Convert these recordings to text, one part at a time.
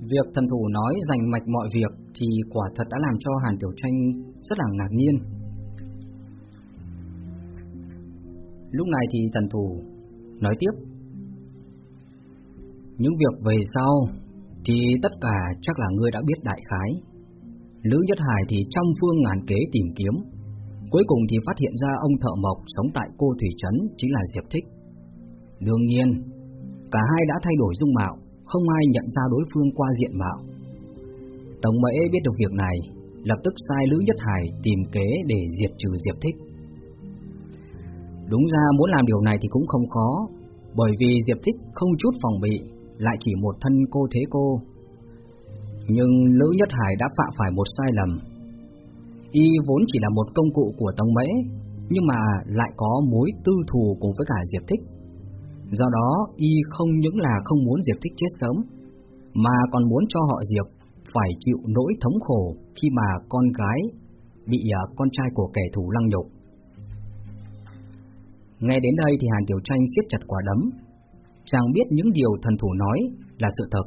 Việc thần thủ nói dành mạch mọi việc thì quả thật đã làm cho Hàn Tiểu Tranh rất là ngạc nhiên. Lúc này thì thần thủ nói tiếp. Những việc về sau thì tất cả chắc là ngươi đã biết đại khái. Lữ Nhất Hải thì trong phương ngàn kế tìm kiếm, cuối cùng thì phát hiện ra ông thợ mộc sống tại cô Thủy Trấn chính là Diệp Thích. Đương nhiên, cả hai đã thay đổi dung mạo, không ai nhận ra đối phương qua diện mạo. Tống mễ biết được việc này, lập tức sai Lữ Nhất Hải tìm kế để diệt trừ Diệp Thích. Đúng ra muốn làm điều này thì cũng không khó, bởi vì Diệp Thích không chút phòng bị, lại chỉ một thân cô thế cô. Nhưng Lữ Nhất Hải đã phạm phải một sai lầm. Y vốn chỉ là một công cụ của Tông Mễ, nhưng mà lại có mối tư thù cùng với cả Diệp Thích. Do đó, Y không những là không muốn Diệp Thích chết sớm, mà còn muốn cho họ Diệp phải chịu nỗi thống khổ khi mà con gái bị à, con trai của kẻ thù lăng nhục. Nghe đến đây thì Hàn Tiểu Tranh siết chặt quả đấm, chàng biết những điều thần thủ nói là sự thật.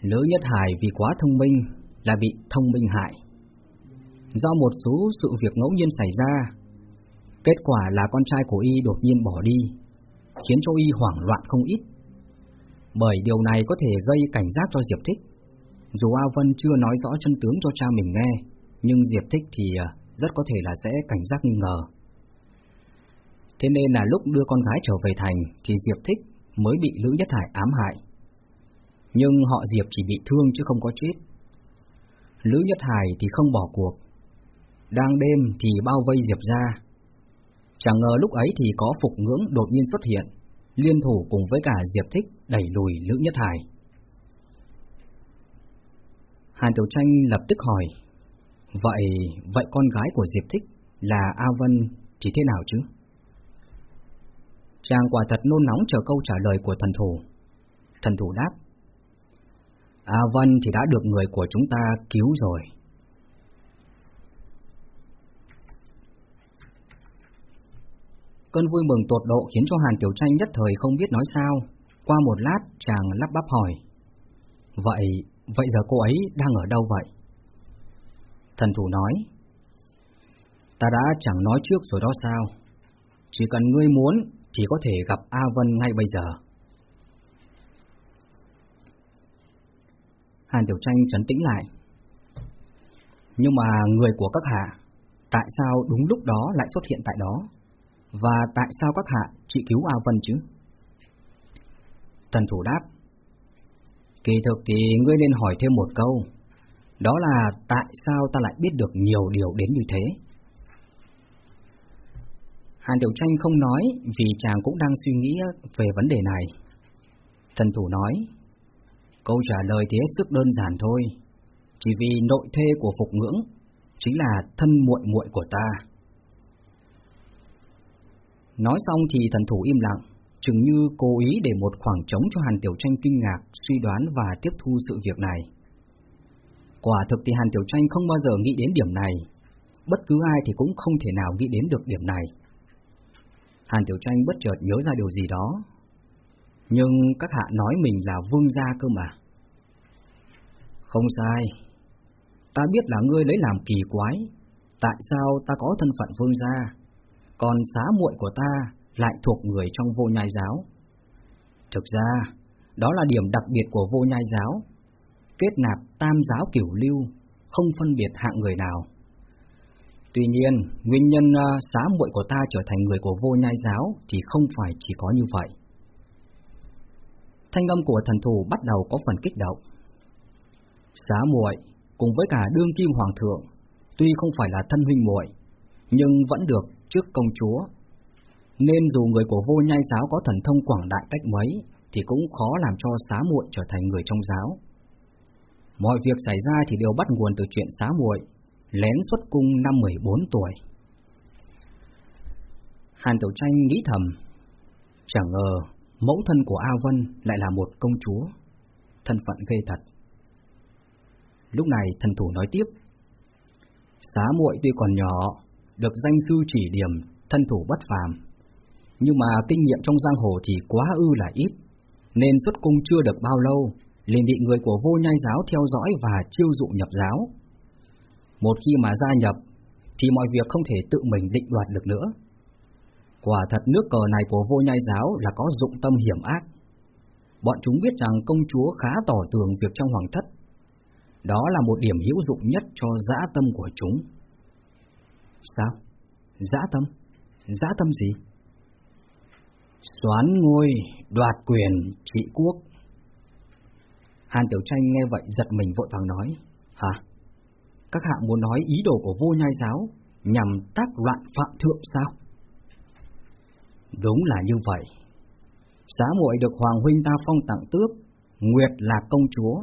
Lữ Nhất Hải vì quá thông minh là bị thông minh hại. Do một số sự việc ngẫu nhiên xảy ra, kết quả là con trai của y đột nhiên bỏ đi, khiến cho y hoảng loạn không ít. Bởi điều này có thể gây cảnh giác cho Diệp Thích. Dù A Vân chưa nói rõ chân tướng cho cha mình nghe, nhưng Diệp Thích thì à, rất có thể là sẽ cảnh giác nghi ngờ. Thế nên là lúc đưa con gái trở về thành thì Diệp Thích mới bị Lữ Nhất Hải ám hại. Nhưng họ Diệp chỉ bị thương chứ không có chết. Lữ Nhất Hải thì không bỏ cuộc. Đang đêm thì bao vây Diệp ra. Chẳng ngờ lúc ấy thì có Phục Ngưỡng đột nhiên xuất hiện, liên thủ cùng với cả Diệp Thích đẩy lùi Lữ Nhất Hải. Hàn Tiểu Tranh lập tức hỏi, vậy vậy con gái của Diệp Thích là A Vân thì thế nào chứ? Chàng quả thật nôn nóng chờ câu trả lời của thần thủ. Thần thủ đáp, A Vân thì đã được người của chúng ta cứu rồi. Cơn vui mừng tột độ khiến cho Hàn Tiểu Tranh nhất thời không biết nói sao. Qua một lát, chàng lắp bắp hỏi. Vậy, vậy giờ cô ấy đang ở đâu vậy? Thần thủ nói. Ta đã chẳng nói trước rồi đó sao? Chỉ cần ngươi muốn, chỉ có thể gặp A Vân ngay bây giờ. Hàn Tiểu Tranh trấn tĩnh lại. Nhưng mà người của các hạ, tại sao đúng lúc đó lại xuất hiện tại đó? Và tại sao các hạ chỉ cứu A Vân chứ? Tần thủ đáp, Kỳ thực thì ngươi nên hỏi thêm một câu, Đó là tại sao ta lại biết được nhiều điều đến như thế? Hàn Tiểu Tranh không nói vì chàng cũng đang suy nghĩ về vấn đề này. Thần thủ nói, Câu trả lời thì hết sức đơn giản thôi, Chỉ vì nội thê của Phục Ngưỡng Chính là thân muội muội của ta Nói xong thì thần thủ im lặng, chừng như cố ý để một khoảng trống cho Hàn Tiểu Tranh kinh ngạc, suy đoán và tiếp thu sự việc này. Quả thực thì Hàn Tiểu Tranh không bao giờ nghĩ đến điểm này, bất cứ ai thì cũng không thể nào nghĩ đến được điểm này. Hàn Tiểu Tranh bất chợt nhớ ra điều gì đó, nhưng các hạ nói mình là vương gia cơ mà. Không sai, ta biết là ngươi lấy làm kỳ quái, tại sao ta có thân phận vương gia? Còn xá muội của ta lại thuộc người trong vô nhai giáo. Thực ra, đó là điểm đặc biệt của vô nhai giáo, kết nạp tam giáo kiểu lưu, không phân biệt hạng người nào. Tuy nhiên, nguyên nhân à, xá muội của ta trở thành người của vô nhai giáo thì không phải chỉ có như vậy. Thanh âm của thần thủ bắt đầu có phần kích động. Xá muội cùng với cả đương kim hoàng thượng, tuy không phải là thân huynh muội, nhưng vẫn được trước công chúa. Nên dù người của vô nhai giáo có thần thông quảng đại cách mấy, thì cũng khó làm cho xá muội trở thành người trong giáo. Mọi việc xảy ra thì đều bắt nguồn từ chuyện xá muội lén xuất cung năm 14 tuổi. Hàn Tiểu Tranh nghĩ thầm, chẳng ngờ mẫu thân của A Vân lại là một công chúa, thân phận ghê thật. Lúc này thần thủ nói tiếp, xá muội tuy còn nhỏ, được danh sư chỉ điểm, thân thủ bất phàm. Nhưng mà kinh nghiệm trong giang hồ thì quá ư là ít, nên xuất cung chưa được bao lâu, liền bị người của vô nhai giáo theo dõi và chiêu dụ nhập giáo. Một khi mà gia nhập, thì mọi việc không thể tự mình định đoạt được nữa. Quả thật nước cờ này của vô nhai giáo là có dụng tâm hiểm ác. Bọn chúng biết rằng công chúa khá tỏ tường việc trong hoàng thất. Đó là một điểm hữu dụng nhất cho dã tâm của chúng. Sao? Dã tâm? Dã tâm gì? Xoán ngôi, đoạt quyền, trị quốc. Hàn Tiểu Tranh nghe vậy giật mình vội vàng nói, Hả? Các hạ muốn nói ý đồ của vô nhai giáo nhằm tác loạn phạm thượng sao? Đúng là như vậy. Xá muội được Hoàng Huynh ta phong tặng tước, Nguyệt là công chúa.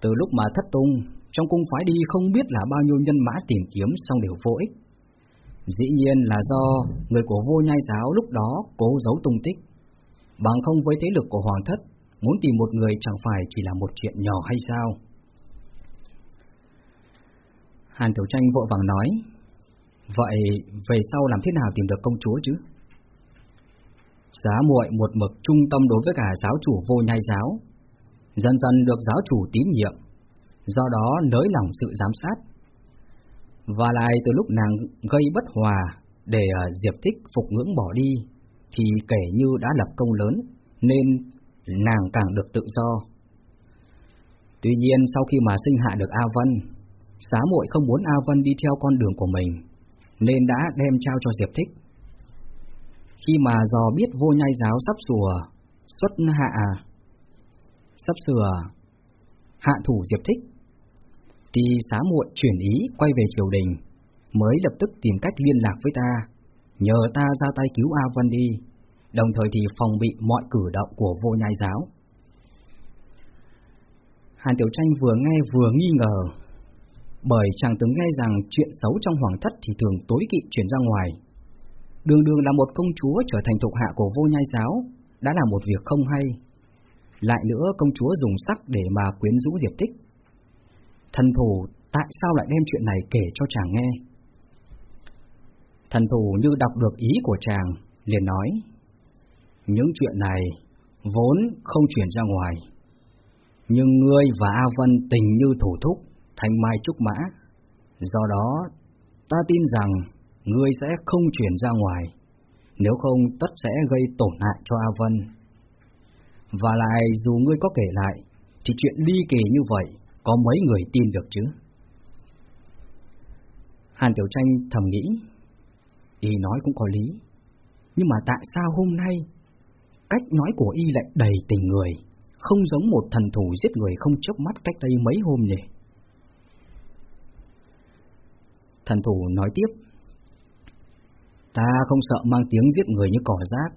Từ lúc mà thất tung, trong cung phái đi không biết là bao nhiêu nhân mã tìm kiếm xong đều vô ích. Dĩ nhiên là do người của vô nhai giáo lúc đó cố giấu tung tích. Bằng không với thế lực của Hoàng thất, muốn tìm một người chẳng phải chỉ là một chuyện nhỏ hay sao? Hàn Tiểu Tranh vội vàng nói, vậy về sau làm thế nào tìm được công chúa chứ? Giá muội một mực trung tâm đối với cả giáo chủ vô nhai giáo, dần dần được giáo chủ tín nhiệm, do đó nới lỏng sự giám sát. Và lại từ lúc nàng gây bất hòa để ờ, Diệp Thích phục ngưỡng bỏ đi, thì kể như đã lập công lớn, nên nàng càng được tự do. Tuy nhiên sau khi mà sinh hạ được A Vân, xá muội không muốn A Vân đi theo con đường của mình, nên đã đem trao cho Diệp Thích. Khi mà dò biết vô nhai giáo sắp sùa, xuất hạ, sắp sửa, hạ thủ Diệp Thích, thì xá muội chuyển ý quay về triều đình, mới lập tức tìm cách liên lạc với ta, nhờ ta ra tay cứu A Vân đi, đồng thời thì phòng bị mọi cử động của vô nhai giáo. Hàn Tiểu Tranh vừa nghe vừa nghi ngờ, bởi chàng từng nghe rằng chuyện xấu trong hoàng thất thì thường tối kỵ chuyển ra ngoài, đường đường là một công chúa trở thành thuộc hạ của vô nhai giáo, đã là một việc không hay. Lại nữa công chúa dùng sắc để mà quyến rũ Diệp Tích. Thần thủ tại sao lại đem chuyện này kể cho chàng nghe? Thần thủ như đọc được ý của chàng, liền nói, những chuyện này vốn không chuyển ra ngoài, nhưng ngươi và A Vân tình như thủ thúc, thành mai trúc mã. Do đó, ta tin rằng ngươi sẽ không chuyển ra ngoài, nếu không tất sẽ gây tổn hại cho A Vân. Và lại dù ngươi có kể lại, thì chuyện ly kỳ như vậy có mấy người tin được chứ? Hàn Tiểu Tranh thầm nghĩ, y nói cũng có lý, nhưng mà tại sao hôm nay cách nói của y lại đầy tình người, không giống một thần thủ giết người không chớp mắt cách đây mấy hôm nhỉ? Thần thủ nói tiếp, Ta không sợ mang tiếng giết người như cỏ rác,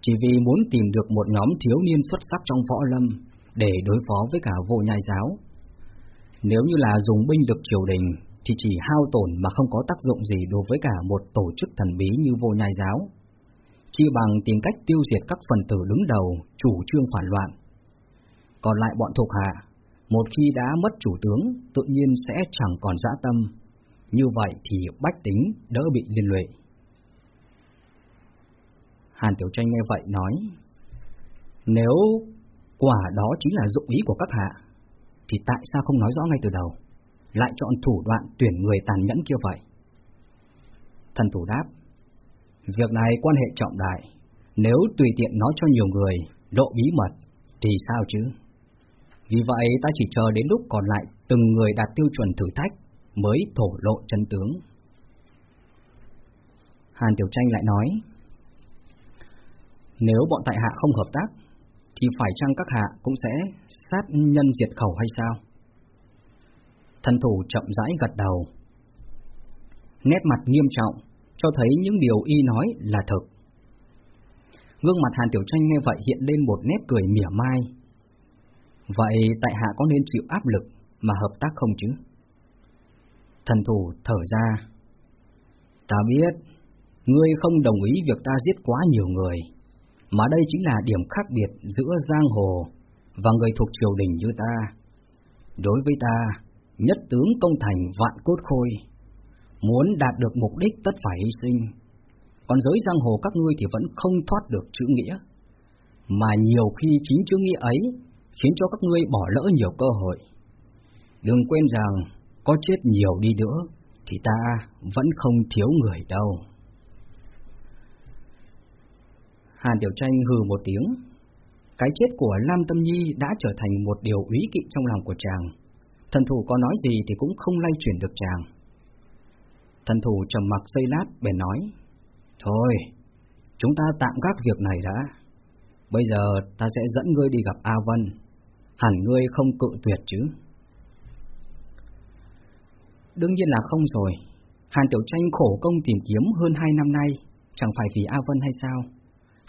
chỉ vì muốn tìm được một nhóm thiếu niên xuất sắc trong võ lâm để đối phó với cả vô nhai giáo. Nếu như là dùng binh lực triều đình thì chỉ hao tổn mà không có tác dụng gì đối với cả một tổ chức thần bí như vô nhai giáo. Chỉ bằng tìm cách tiêu diệt các phần tử đứng đầu, chủ trương phản loạn. Còn lại bọn thuộc hạ, một khi đã mất chủ tướng, tự nhiên sẽ chẳng còn dã tâm. Như vậy thì bách tính đỡ bị liên lụy. Hàn Tiểu Tranh nghe vậy nói, nếu quả đó chính là dụng ý của các hạ, thì tại sao không nói rõ ngay từ đầu, lại chọn thủ đoạn tuyển người tàn nhẫn kia vậy? Thần thủ đáp, việc này quan hệ trọng đại, nếu tùy tiện nói cho nhiều người, lộ bí mật, thì sao chứ? Vì vậy ta chỉ chờ đến lúc còn lại từng người đạt tiêu chuẩn thử thách mới thổ lộ chân tướng. Hàn Tiểu Tranh lại nói, nếu bọn tại hạ không hợp tác, thì phải chăng các hạ cũng sẽ sát nhân diệt khẩu hay sao? Thần thủ chậm rãi gật đầu. Nét mặt nghiêm trọng, cho thấy những điều y nói là thực. Gương mặt Hàn Tiểu Tranh nghe vậy hiện lên một nét cười mỉa mai. Vậy tại hạ có nên chịu áp lực mà hợp tác không chứ? Thần thủ thở ra. Ta biết, ngươi không đồng ý việc ta giết quá nhiều người mà đây chính là điểm khác biệt giữa giang hồ và người thuộc triều đình như ta. Đối với ta, nhất tướng công thành vạn cốt khôi, muốn đạt được mục đích tất phải hy sinh, còn giới giang hồ các ngươi thì vẫn không thoát được chữ nghĩa. mà nhiều khi chính chữ nghĩa ấy khiến cho các ngươi bỏ lỡ nhiều cơ hội. Đừng quên rằng, có chết nhiều đi nữa, thì ta vẫn không thiếu người đâu. Hàn Tiểu Tranh hừ một tiếng. Cái chết của Lam Tâm Nhi đã trở thành một điều úy kỵ trong lòng của chàng. Thần thủ có nói gì thì cũng không lay chuyển được chàng. Thần thủ trầm mặc giây lát bèn nói, Thôi, chúng ta tạm gác việc này đã. Bây giờ ta sẽ dẫn ngươi đi gặp A Vân. Hẳn ngươi không cự tuyệt chứ. Đương nhiên là không rồi. Hàn Tiểu Tranh khổ công tìm kiếm hơn hai năm nay, chẳng phải vì A Vân hay sao?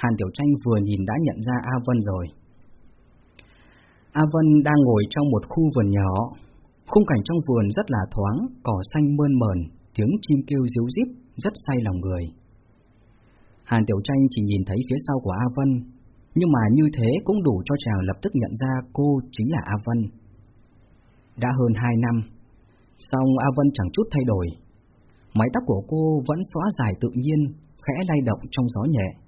Hàn Tiểu Tranh vừa nhìn đã nhận ra A Vân rồi. A Vân đang ngồi trong một khu vườn nhỏ. Khung cảnh trong vườn rất là thoáng, cỏ xanh mơn mờn, tiếng chim kêu ríu rít, rất say lòng người. Hàn Tiểu Tranh chỉ nhìn thấy phía sau của A Vân, nhưng mà như thế cũng đủ cho chàng lập tức nhận ra cô chính là A Vân. Đã hơn hai năm, song A Vân chẳng chút thay đổi. Mái tóc của cô vẫn xóa dài tự nhiên, khẽ lay động trong gió nhẹ.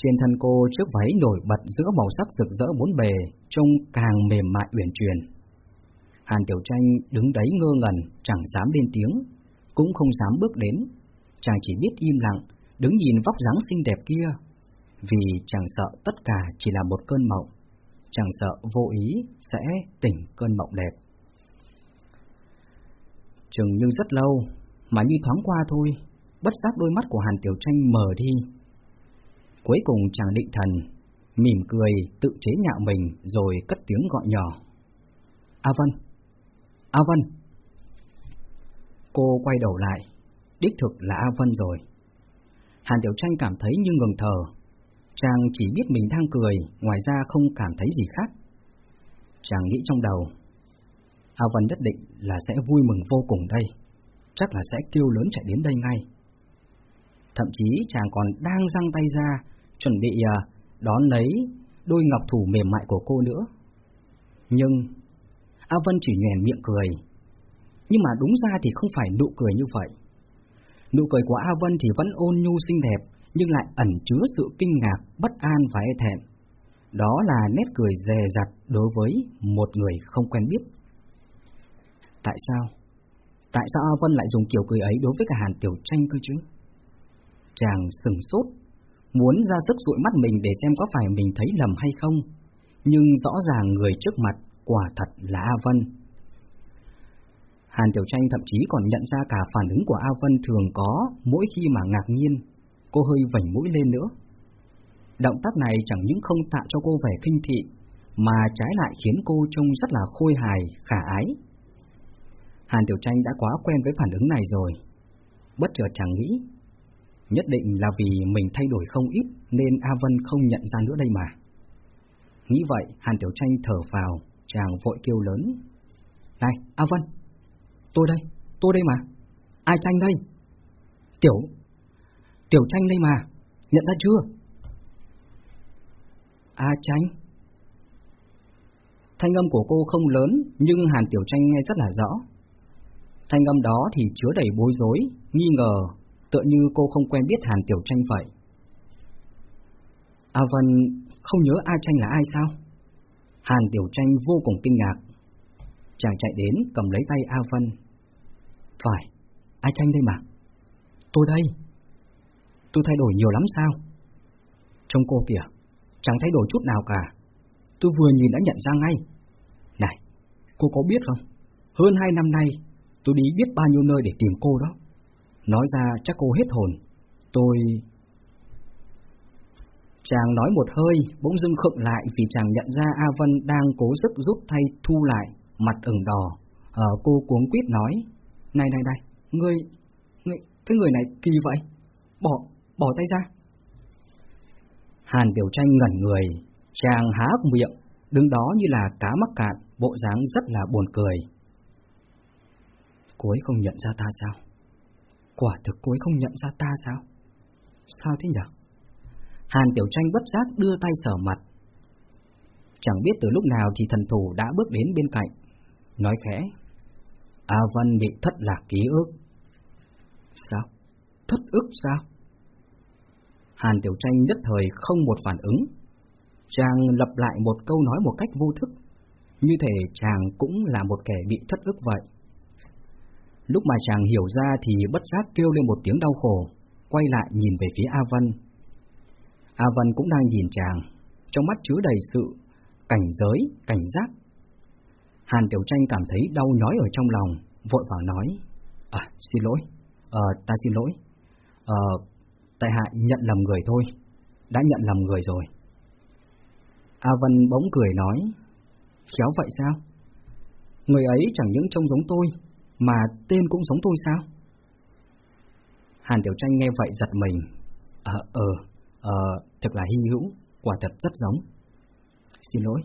Trên thân cô chiếc váy nổi bật giữa màu sắc rực rỡ bốn bề, trông càng mềm mại uyển chuyển. Hàn Tiểu Tranh đứng đấy ngơ ngẩn, chẳng dám lên tiếng, cũng không dám bước đến. Chàng chỉ biết im lặng, đứng nhìn vóc dáng xinh đẹp kia, vì chàng sợ tất cả chỉ là một cơn mộng, chàng sợ vô ý sẽ tỉnh cơn mộng đẹp. Chừng như rất lâu, mà như thoáng qua thôi, bất giác đôi mắt của Hàn Tiểu Tranh mở đi. Cuối cùng chàng định thần, mỉm cười tự chế nhạo mình rồi cất tiếng gọi nhỏ. A Vân! A Vân! Cô quay đầu lại, đích thực là A Vân rồi. Hàn Tiểu Tranh cảm thấy như ngừng thở. Chàng chỉ biết mình đang cười, ngoài ra không cảm thấy gì khác. Chàng nghĩ trong đầu, A Vân nhất định là sẽ vui mừng vô cùng đây, chắc là sẽ kêu lớn chạy đến đây ngay. Thậm chí chàng còn đang răng tay ra, chuẩn bị à, đón lấy đôi ngọc thủ mềm mại của cô nữa. Nhưng, A Vân chỉ nhoèn miệng cười. Nhưng mà đúng ra thì không phải nụ cười như vậy. Nụ cười của A Vân thì vẫn ôn nhu xinh đẹp, nhưng lại ẩn chứa sự kinh ngạc, bất an và e thẹn. Đó là nét cười dè dặt đối với một người không quen biết. Tại sao? Tại sao A Vân lại dùng kiểu cười ấy đối với cả Hàn Tiểu Tranh cơ chứ? Chàng sừng sốt, muốn ra sức dụi mắt mình để xem có phải mình thấy lầm hay không, nhưng rõ ràng người trước mặt quả thật là A Vân. Hàn Tiểu Tranh thậm chí còn nhận ra cả phản ứng của A Vân thường có mỗi khi mà ngạc nhiên, cô hơi vảnh mũi lên nữa. Động tác này chẳng những không tạo cho cô vẻ kinh thị, mà trái lại khiến cô trông rất là khôi hài, khả ái. Hàn Tiểu Tranh đã quá quen với phản ứng này rồi. Bất chợt chàng nghĩ, nhất định là vì mình thay đổi không ít nên A Vân không nhận ra nữa đây mà. Nghĩ vậy, Hàn Tiểu Tranh thở vào, chàng vội kêu lớn. Này, A Vân! Tôi đây, tôi đây mà. Ai tranh đây? Tiểu, Tiểu tranh đây mà, nhận ra chưa? A tranh? Thanh âm của cô không lớn, nhưng Hàn Tiểu tranh nghe rất là rõ. Thanh âm đó thì chứa đầy bối rối, nghi ngờ, tựa như cô không quen biết Hàn Tiểu tranh vậy. A Vân không nhớ A tranh là ai sao? Hàn Tiểu tranh vô cùng kinh ngạc, Chàng chạy đến cầm lấy tay A Vân. Phải, A tranh đây mà? Tôi đây. Tôi thay đổi nhiều lắm sao? Trông cô kìa, chẳng thay đổi chút nào cả. Tôi vừa nhìn đã nhận ra ngay. Này, cô có biết không? Hơn hai năm nay, tôi đi biết bao nhiêu nơi để tìm cô đó. Nói ra chắc cô hết hồn. Tôi... Chàng nói một hơi, bỗng dưng khựng lại vì chàng nhận ra A Vân đang cố sức rút thay thu lại mặt ửng đỏ, ờ, cô cuống quýt nói, này này này, ngươi, ngươi, cái người này kỳ vậy, bỏ, bỏ tay ra. Hàn Tiểu Tranh ngẩn người, chàng há miệng, đứng đó như là cá mắc cạn, bộ dáng rất là buồn cười. Cô ấy không nhận ra ta sao? Quả thực cô ấy không nhận ra ta sao? Sao thế nhỉ? Hàn Tiểu Tranh bất giác đưa tay sờ mặt. Chẳng biết từ lúc nào thì thần thủ đã bước đến bên cạnh, nói khẽ. A Văn bị thất lạc ký ức. Sao? Thất ức sao? Hàn Tiểu Tranh nhất thời không một phản ứng, Chàng lặp lại một câu nói một cách vô thức, như thể chàng cũng là một kẻ bị thất ức vậy. Lúc mà chàng hiểu ra thì bất giác kêu lên một tiếng đau khổ, quay lại nhìn về phía A Văn. A Văn cũng đang nhìn chàng, trong mắt chứa đầy sự cảnh giới, cảnh giác. Hàn Tiểu Tranh cảm thấy đau nhói ở trong lòng, vội vàng nói, À, xin lỗi, ờ, ta xin lỗi, ờ, tại hạ nhận lầm người thôi, đã nhận lầm người rồi. A Văn bỗng cười nói, khéo vậy sao? Người ấy chẳng những trông giống tôi, mà tên cũng giống tôi sao? Hàn Tiểu Tranh nghe vậy giật mình. Ờ, ờ, ờ, thật là hy hữu, quả thật rất giống. Xin lỗi.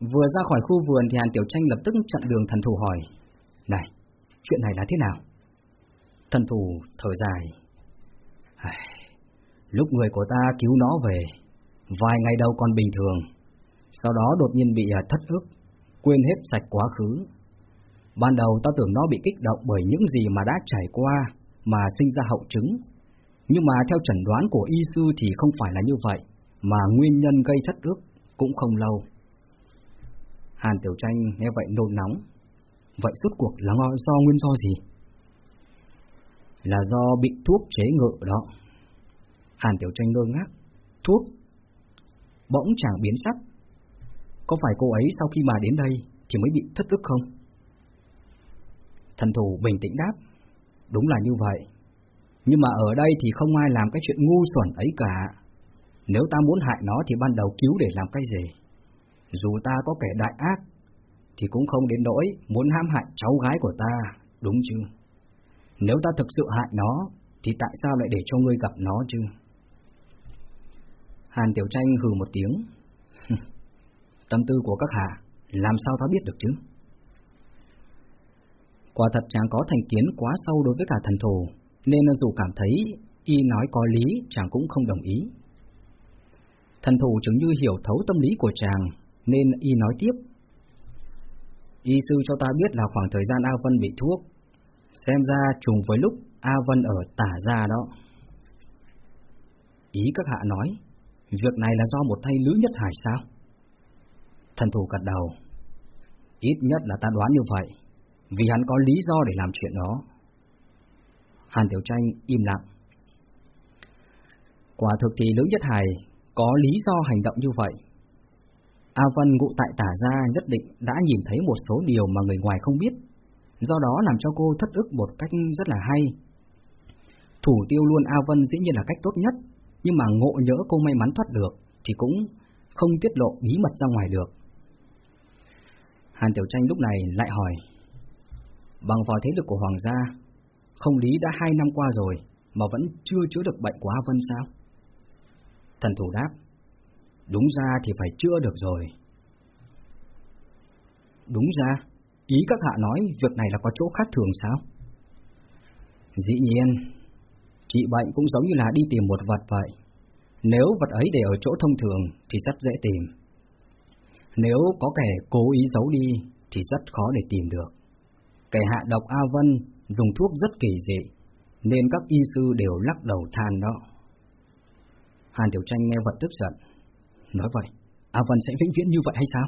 Vừa ra khỏi khu vườn thì Hàn Tiểu Tranh lập tức chặn đường thần thủ hỏi. Này, chuyện này là thế nào? Thần thủ thở dài. Lúc người của ta cứu nó về, vài ngày đầu còn bình thường, sau đó đột nhiên bị à, thất ức, quên hết sạch quá khứ. Ban đầu ta tưởng nó bị kích động bởi những gì mà đã trải qua mà sinh ra hậu chứng, nhưng mà theo chẩn đoán của y sư thì không phải là như vậy, mà nguyên nhân gây thất ước cũng không lâu. Hàn Tiểu Tranh nghe vậy nôn nóng. Vậy suốt cuộc là do nguyên do gì? Là do bị thuốc chế ngự đó. Hàn Tiểu Tranh ngơ ngác. Thuốc? Bỗng chàng biến sắc. Có phải cô ấy sau khi mà đến đây thì mới bị thất ức không? Thần thủ bình tĩnh đáp. Đúng là như vậy. Nhưng mà ở đây thì không ai làm cái chuyện ngu xuẩn ấy cả. Nếu ta muốn hại nó thì ban đầu cứu để làm cái gì? Dù ta có kẻ đại ác, thì cũng không đến nỗi muốn hãm hại cháu gái của ta, đúng chứ? Nếu ta thực sự hại nó, thì tại sao lại để cho ngươi gặp nó chứ? Hàn Tiểu Tranh hừ một tiếng. Tâm tư của các hạ, làm sao ta biết được chứ? Quả thật chàng có thành kiến quá sâu đối với cả thần thù, nên dù cảm thấy y nói có lý, chàng cũng không đồng ý. Thần thù chứng như hiểu thấu tâm lý của chàng, nên y nói tiếp. Y sư cho ta biết là khoảng thời gian A Vân bị thuốc, xem ra trùng với lúc A Vân ở tả gia đó. Ý các hạ nói, việc này là do một thay lữ nhất hải sao? Thần thủ gật đầu. Ít nhất là ta đoán như vậy, vì hắn có lý do để làm chuyện đó. Hàn Tiểu Tranh im lặng. Quả thực thì Lữ Nhất Hải có lý do hành động như vậy. A Vân ngụ tại tả gia nhất định đã nhìn thấy một số điều mà người ngoài không biết, do đó làm cho cô thất ức một cách rất là hay. Thủ tiêu luôn A Vân dĩ nhiên là cách tốt nhất, nhưng mà ngộ nhỡ cô may mắn thoát được thì cũng không tiết lộ bí mật ra ngoài được. Hàn Tiểu Tranh lúc này lại hỏi, bằng vào thế lực của Hoàng gia, không lý đã hai năm qua rồi mà vẫn chưa chữa được bệnh của A Vân sao? Thần thủ đáp, đúng ra thì phải chữa được rồi. Đúng ra, ý các hạ nói việc này là có chỗ khác thường sao? Dĩ nhiên, trị bệnh cũng giống như là đi tìm một vật vậy. Nếu vật ấy để ở chỗ thông thường thì rất dễ tìm. Nếu có kẻ cố ý giấu đi thì rất khó để tìm được. Kẻ hạ độc A Vân dùng thuốc rất kỳ dị, nên các y sư đều lắc đầu than đó. Hàn Tiểu Tranh nghe vậy tức giận. Nói vậy, A Vân sẽ vĩnh viễn như vậy hay sao?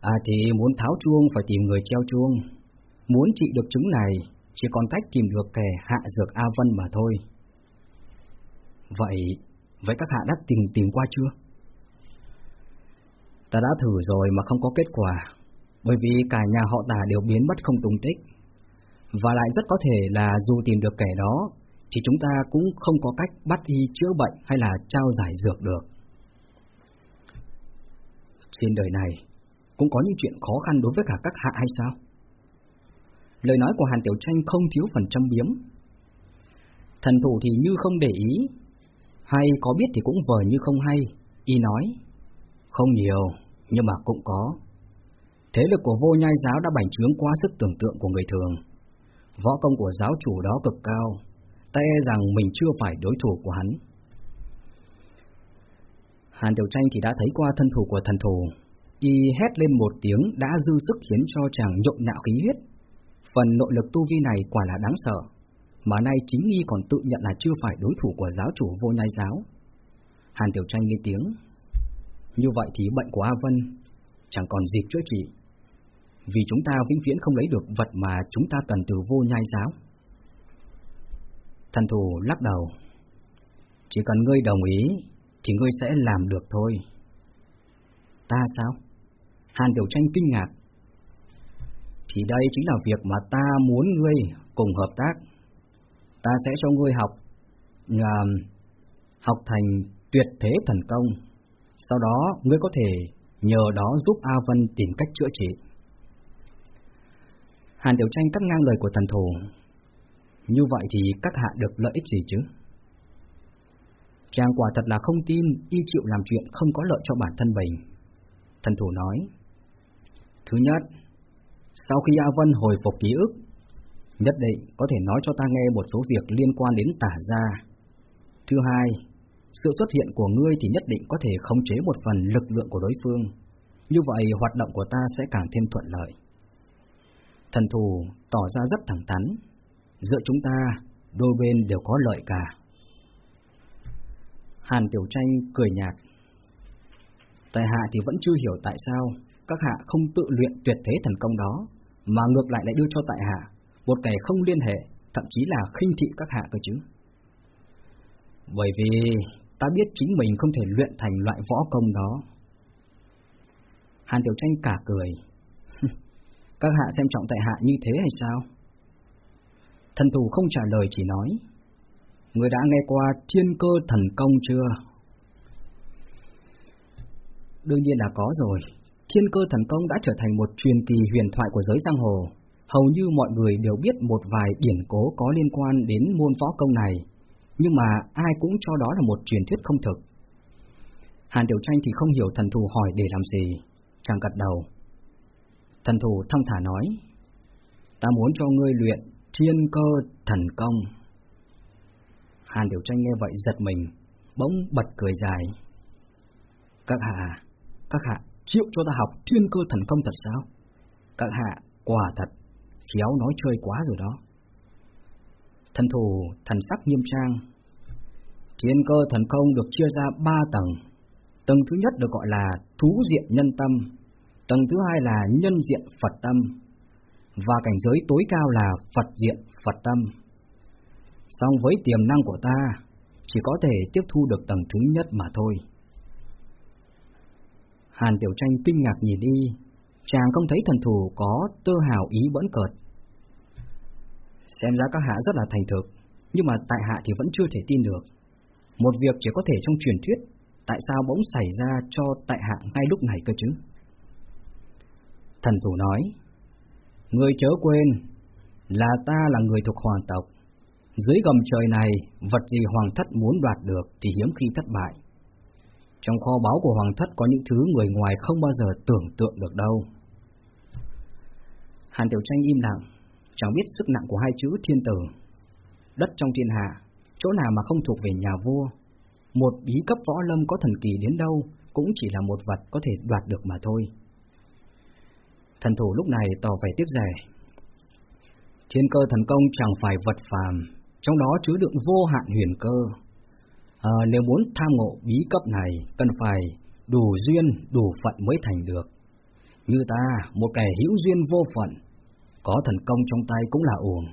À thì muốn tháo chuông phải tìm người treo chuông. Muốn trị được chứng này, chỉ còn cách tìm được kẻ hạ dược A Vân mà thôi. Vậy, vậy các hạ đã tìm tìm qua chưa? Ta đã thử rồi mà không có kết quả, bởi vì cả nhà họ tả đều biến mất không tung tích. Và lại rất có thể là dù tìm được kẻ đó, thì chúng ta cũng không có cách bắt y chữa bệnh hay là trao giải dược được. Trên đời này, cũng có những chuyện khó khăn đối với cả các hạ hay sao? Lời nói của Hàn Tiểu Tranh không thiếu phần châm biếm. Thần thủ thì như không để ý, hay có biết thì cũng vờ như không hay, y nói. Không nhiều, nhưng mà cũng có. Thế lực của vô nhai giáo đã bành trướng quá sức tưởng tượng của người thường. Võ công của giáo chủ đó cực cao, ta e rằng mình chưa phải đối thủ của hắn. Hàn Tiểu Tranh thì đã thấy qua thân thủ của thần thủ, y hét lên một tiếng đã dư sức khiến cho chàng nhộn nhạo khí huyết. Phần nội lực tu vi này quả là đáng sợ, mà nay chính nghi còn tự nhận là chưa phải đối thủ của giáo chủ vô nhai giáo. Hàn Tiểu Tranh lên tiếng, như vậy thì bệnh của A Vân chẳng còn dịp chữa trị, vì chúng ta vĩnh viễn không lấy được vật mà chúng ta cần từ vô nhai giáo. Thần thủ lắc đầu, chỉ cần ngươi đồng ý thì ngươi sẽ làm được thôi. Ta sao? Hàn Tiểu Tranh kinh ngạc. Thì đây chính là việc mà ta muốn ngươi cùng hợp tác. Ta sẽ cho ngươi học, uh, học thành tuyệt thế thần công. Sau đó ngươi có thể nhờ đó giúp A Vân tìm cách chữa trị. Hàn Tiểu Tranh cắt ngang lời của thần thủ. Như vậy thì các hạ được lợi ích gì chứ? Chàng quả thật là không tin y chịu làm chuyện không có lợi cho bản thân mình. Thần thủ nói, Thứ nhất, sau khi A Vân hồi phục ký ức, nhất định có thể nói cho ta nghe một số việc liên quan đến tả gia. Thứ hai, sự xuất hiện của ngươi thì nhất định có thể khống chế một phần lực lượng của đối phương. Như vậy hoạt động của ta sẽ càng thêm thuận lợi. Thần thù tỏ ra rất thẳng thắn, giữa chúng ta đôi bên đều có lợi cả. Hàn Tiểu Tranh cười nhạt. Tại hạ thì vẫn chưa hiểu tại sao các hạ không tự luyện tuyệt thế thần công đó, mà ngược lại lại đưa cho tại hạ, một kẻ không liên hệ, thậm chí là khinh thị các hạ cơ chứ. Bởi vì ta biết chính mình không thể luyện thành loại võ công đó. Hàn Tiểu Tranh cả cười. các hạ xem trọng tại hạ như thế hay sao? Thần thủ không trả lời chỉ nói. Người đã nghe qua thiên cơ thần công chưa? Đương nhiên là có rồi. Thiên cơ thần công đã trở thành một truyền kỳ huyền thoại của giới giang hồ. Hầu như mọi người đều biết một vài điển cố có liên quan đến môn võ công này, nhưng mà ai cũng cho đó là một truyền thuyết không thực. Hàn Tiểu Tranh thì không hiểu thần thù hỏi để làm gì, chàng gật đầu. Thần thù thong thả nói, ta muốn cho ngươi luyện thiên cơ thần công. Hàn Tiểu Tranh nghe vậy giật mình, bỗng bật cười dài. Các hạ, các hạ chịu cho ta học thiên cơ thần công thật sao? Các hạ, quả thật, khéo nói chơi quá rồi đó. Thần thủ thần sắc nghiêm trang. Thiên cơ thần công được chia ra ba tầng. Tầng thứ nhất được gọi là thú diện nhân tâm, tầng thứ hai là nhân diện Phật tâm, và cảnh giới tối cao là Phật diện Phật tâm. Song với tiềm năng của ta, chỉ có thể tiếp thu được tầng thứ nhất mà thôi. Hàn Tiểu Tranh kinh ngạc nhìn đi, chàng không thấy thần thủ có tơ hào ý bỡn cợt. Xem ra các hạ rất là thành thực, nhưng mà tại hạ thì vẫn chưa thể tin được. Một việc chỉ có thể trong truyền thuyết, tại sao bỗng xảy ra cho tại hạ ngay lúc này cơ chứ? Thần thủ nói, Người chớ quên, là ta là người thuộc hoàng tộc. Dưới gầm trời này, vật gì hoàng thất muốn đoạt được thì hiếm khi thất bại. Trong kho báu của hoàng thất có những thứ người ngoài không bao giờ tưởng tượng được đâu. Hàn Tiểu Tranh im lặng, chẳng biết sức nặng của hai chữ thiên tử. Đất trong thiên hạ, chỗ nào mà không thuộc về nhà vua. Một bí cấp võ lâm có thần kỳ đến đâu cũng chỉ là một vật có thể đoạt được mà thôi. Thần thủ lúc này tỏ vẻ tiếc rẻ. Thiên cơ thần công chẳng phải vật phàm, trong đó chứa đựng vô hạn huyền cơ. À, nếu muốn tham ngộ bí cấp này, cần phải đủ duyên, đủ phận mới thành được. Như ta, một kẻ hữu duyên vô phận, có thần công trong tay cũng là uổng,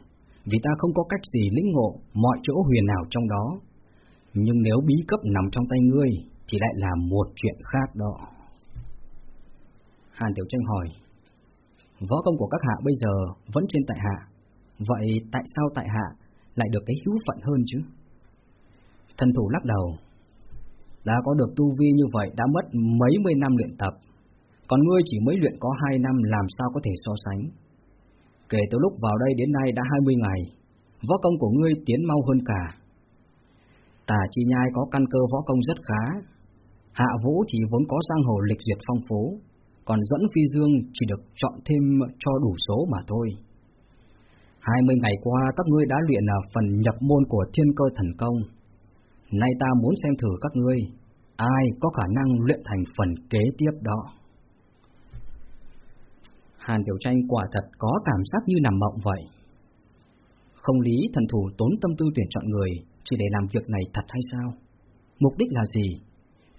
vì ta không có cách gì lĩnh ngộ mọi chỗ huyền nào trong đó. Nhưng nếu bí cấp nằm trong tay ngươi, thì lại là một chuyện khác đó. Hàn Tiểu Tranh hỏi, võ công của các hạ bây giờ vẫn trên tại hạ, vậy tại sao tại hạ lại được cái hữu phận hơn chứ? Thần thủ lắc đầu, đã có được tu vi như vậy đã mất mấy mươi năm luyện tập, còn ngươi chỉ mới luyện có hai năm làm sao có thể so sánh. Kể từ lúc vào đây đến nay đã hai mươi ngày, võ công của ngươi tiến mau hơn cả. Tả chi nhai có căn cơ võ công rất khá, hạ vũ thì vốn có sang hồ lịch duyệt phong phú, còn dẫn phi dương chỉ được chọn thêm cho đủ số mà thôi. Hai mươi ngày qua các ngươi đã luyện ở phần nhập môn của thiên cơ thần công. Nay ta muốn xem thử các ngươi, ai có khả năng luyện thành phần kế tiếp đó. Hàn Tiểu Tranh quả thật có cảm giác như nằm mộng vậy. Không lý thần thủ tốn tâm tư tuyển chọn người chỉ để làm việc này thật hay sao? Mục đích là gì?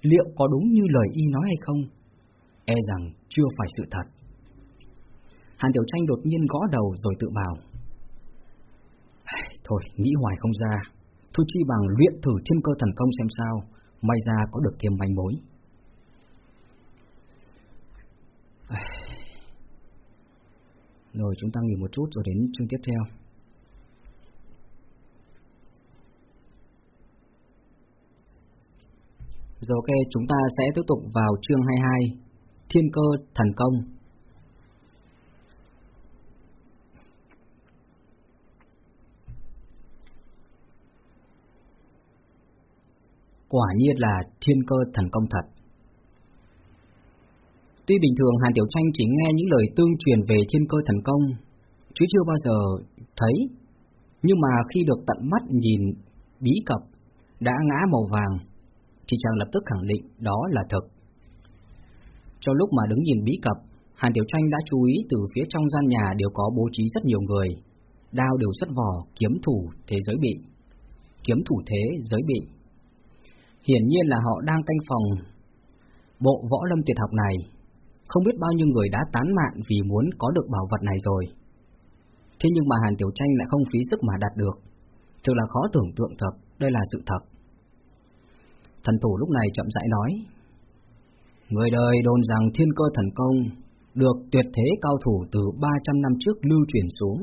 Liệu có đúng như lời y nói hay không? E rằng chưa phải sự thật. Hàn Tiểu Tranh đột nhiên gõ đầu rồi tự bảo. Thôi, nghĩ hoài không ra. thu chi bằng luyện thử thiên cơ thần công xem sao, may ra có được thêm manh mối. Rồi chúng ta nghỉ một chút rồi đến chương tiếp theo. Rồi ok, chúng ta sẽ tiếp tục vào chương 22, Thiên cơ thần công. Quả nhiên là thiên cơ thần công thật. Tuy bình thường Hàn Tiểu Tranh chỉ nghe những lời tương truyền về thiên cơ thần công, chứ chưa bao giờ thấy, nhưng mà khi được tận mắt nhìn bí cập đã ngã màu vàng, thì chàng lập tức khẳng định đó là thật. Trong lúc mà đứng nhìn bí cập, Hàn Tiểu Tranh đã chú ý từ phía trong gian nhà đều có bố trí rất nhiều người, đao đều xuất vỏ, kiếm thủ thế giới bị, kiếm thủ thế giới bị. Hiển nhiên là họ đang canh phòng bộ võ lâm tuyệt học này, không biết bao nhiêu người đã tán mạng vì muốn có được bảo vật này rồi. Thế nhưng mà Hàn Tiểu Tranh lại không phí sức mà đạt được, thực là khó tưởng tượng thật, đây là sự thật. Thần thủ lúc này chậm rãi nói, Người đời đồn rằng thiên cơ thần công được tuyệt thế cao thủ từ 300 năm trước lưu truyền xuống,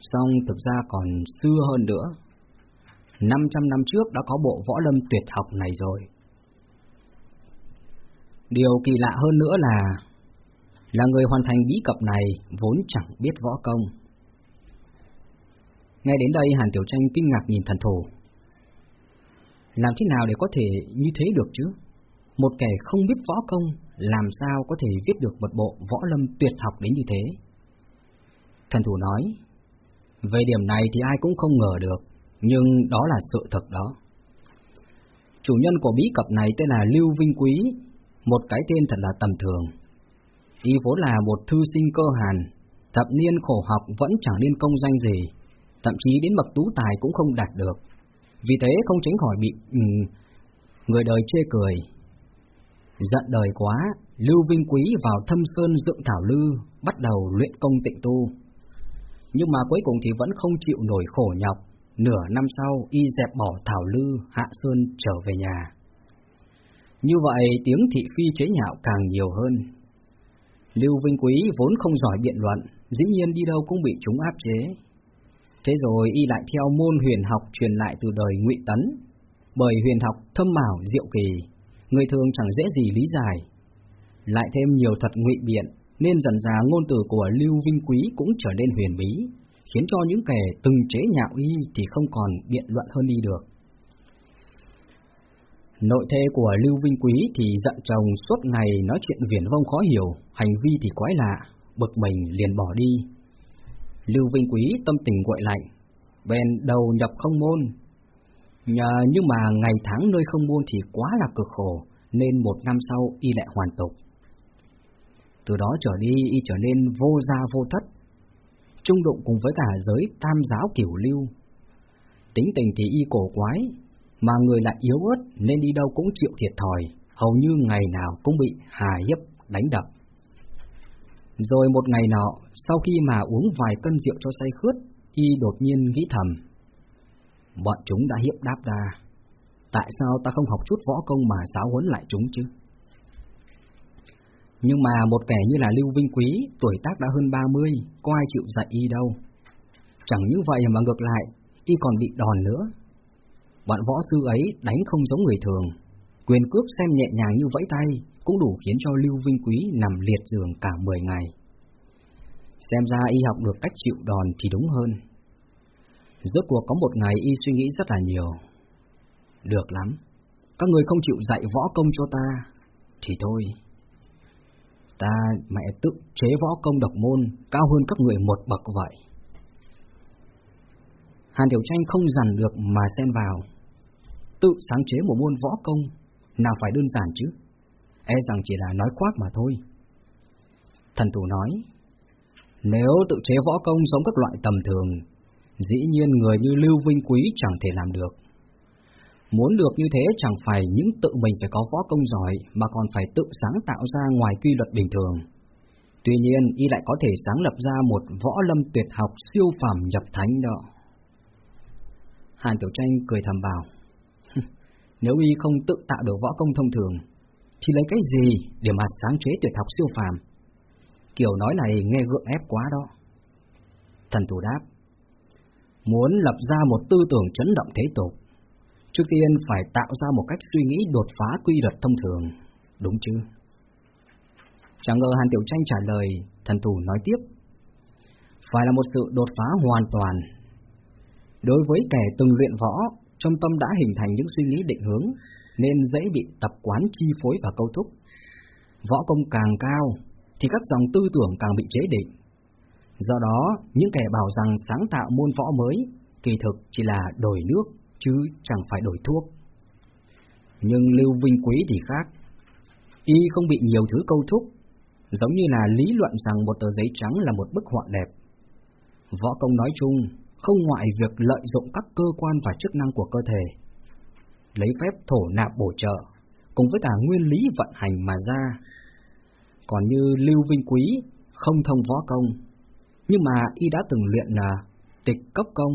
song thực ra còn xưa hơn nữa. 500 năm trước đã có bộ võ lâm tuyệt học này rồi. Điều kỳ lạ hơn nữa là là người hoàn thành bí cập này vốn chẳng biết võ công. Ngay đến đây Hàn Tiểu Tranh kinh ngạc nhìn thần thủ. Làm thế nào để có thể như thế được chứ? Một kẻ không biết võ công làm sao có thể viết được một bộ võ lâm tuyệt học đến như thế? Thần thủ nói, về điểm này thì ai cũng không ngờ được, nhưng đó là sự thật đó. Chủ nhân của bí cập này tên là Lưu Vinh Quý, một cái tên thật là tầm thường. Y vốn là một thư sinh cơ hàn, thập niên khổ học vẫn chẳng liên công danh gì, thậm chí đến bậc tú tài cũng không đạt được. Vì thế không tránh khỏi bị um, người đời chê cười. Giận đời quá, Lưu Vinh Quý vào thâm sơn dựng thảo lư, bắt đầu luyện công tịnh tu. Nhưng mà cuối cùng thì vẫn không chịu nổi khổ nhọc, nửa năm sau y dẹp bỏ thảo lư, hạ sơn trở về nhà. Như vậy tiếng thị phi chế nhạo càng nhiều hơn. Lưu Vinh Quý vốn không giỏi biện luận, dĩ nhiên đi đâu cũng bị chúng áp chế. Thế rồi y lại theo môn huyền học truyền lại từ đời Ngụy Tấn, bởi huyền học thâm mảo diệu kỳ, người thường chẳng dễ gì lý giải. Lại thêm nhiều thuật ngụy biện, nên dần dà ngôn từ của Lưu Vinh Quý cũng trở nên huyền bí, khiến cho những kẻ từng chế nhạo y thì không còn biện luận hơn đi được. Nội thê của Lưu Vinh Quý thì giận chồng suốt ngày nói chuyện viển vông khó hiểu, hành vi thì quái lạ, bực mình liền bỏ đi. Lưu Vinh Quý tâm tình nguội lạnh, bèn đầu nhập không môn. Nhờ nhưng mà ngày tháng nơi không môn thì quá là cực khổ, nên một năm sau y lại hoàn tục. Từ đó trở đi y trở nên vô gia vô thất, trung đụng cùng với cả giới tam giáo kiểu lưu. Tính tình thì y cổ quái, mà người lại yếu ớt nên đi đâu cũng chịu thiệt thòi, hầu như ngày nào cũng bị hà hiếp, đánh đập. Rồi một ngày nọ, sau khi mà uống vài cân rượu cho say khướt, y đột nhiên nghĩ thầm. Bọn chúng đã hiếp đáp ra, tại sao ta không học chút võ công mà giáo huấn lại chúng chứ? Nhưng mà một kẻ như là Lưu Vinh Quý, tuổi tác đã hơn 30, có ai chịu dạy y đâu. Chẳng như vậy mà ngược lại, y còn bị đòn nữa. Bọn võ sư ấy đánh không giống người thường, quyền cước xem nhẹ nhàng như vẫy tay cũng đủ khiến cho Lưu Vinh Quý nằm liệt giường cả 10 ngày. Xem ra y học được cách chịu đòn thì đúng hơn. Rốt cuộc có một ngày y suy nghĩ rất là nhiều. Được lắm, các người không chịu dạy võ công cho ta, thì thôi. Ta mẹ tự chế võ công độc môn cao hơn các người một bậc vậy. Hàn Tiểu Tranh không dằn được mà xen vào. Tự sáng chế một môn võ công, nào phải đơn giản chứ? E rằng chỉ là nói khoác mà thôi. Thần thủ nói, nếu tự chế võ công giống các loại tầm thường, Dĩ nhiên người như Lưu Vinh Quý chẳng thể làm được. Muốn được như thế chẳng phải những tự mình phải có võ công giỏi mà còn phải tự sáng tạo ra ngoài quy luật bình thường. Tuy nhiên, y lại có thể sáng lập ra một võ lâm tuyệt học siêu phẩm nhập thánh đó. Hàn Tiểu Tranh cười thầm bảo, nếu y không tự tạo được võ công thông thường, thì lấy cái gì để mà sáng chế tuyệt học siêu phàm? Kiểu nói này nghe gượng ép quá đó. Thần thủ đáp, muốn lập ra một tư tưởng chấn động thế tục, trước tiên phải tạo ra một cách suy nghĩ đột phá quy luật thông thường, đúng chứ? Chẳng ngờ Hàn Tiểu Tranh trả lời, thần thủ nói tiếp, phải là một sự đột phá hoàn toàn. Đối với kẻ từng luyện võ, trong tâm đã hình thành những suy nghĩ định hướng, nên dễ bị tập quán chi phối và câu thúc. Võ công càng cao, thì các dòng tư tưởng càng bị chế định. Do đó, những kẻ bảo rằng sáng tạo môn võ mới, kỳ thực chỉ là đổi nước, chứ chẳng phải đổi thuốc. Nhưng Lưu Vinh Quý thì khác. Y không bị nhiều thứ câu thúc, giống như là lý luận rằng một tờ giấy trắng là một bức họa đẹp. Võ công nói chung, không ngoại việc lợi dụng các cơ quan và chức năng của cơ thể, lấy phép thổ nạp bổ trợ, cùng với cả nguyên lý vận hành mà ra. Còn như Lưu Vinh Quý, không thông võ công, nhưng mà y đã từng luyện là tịch cấp công,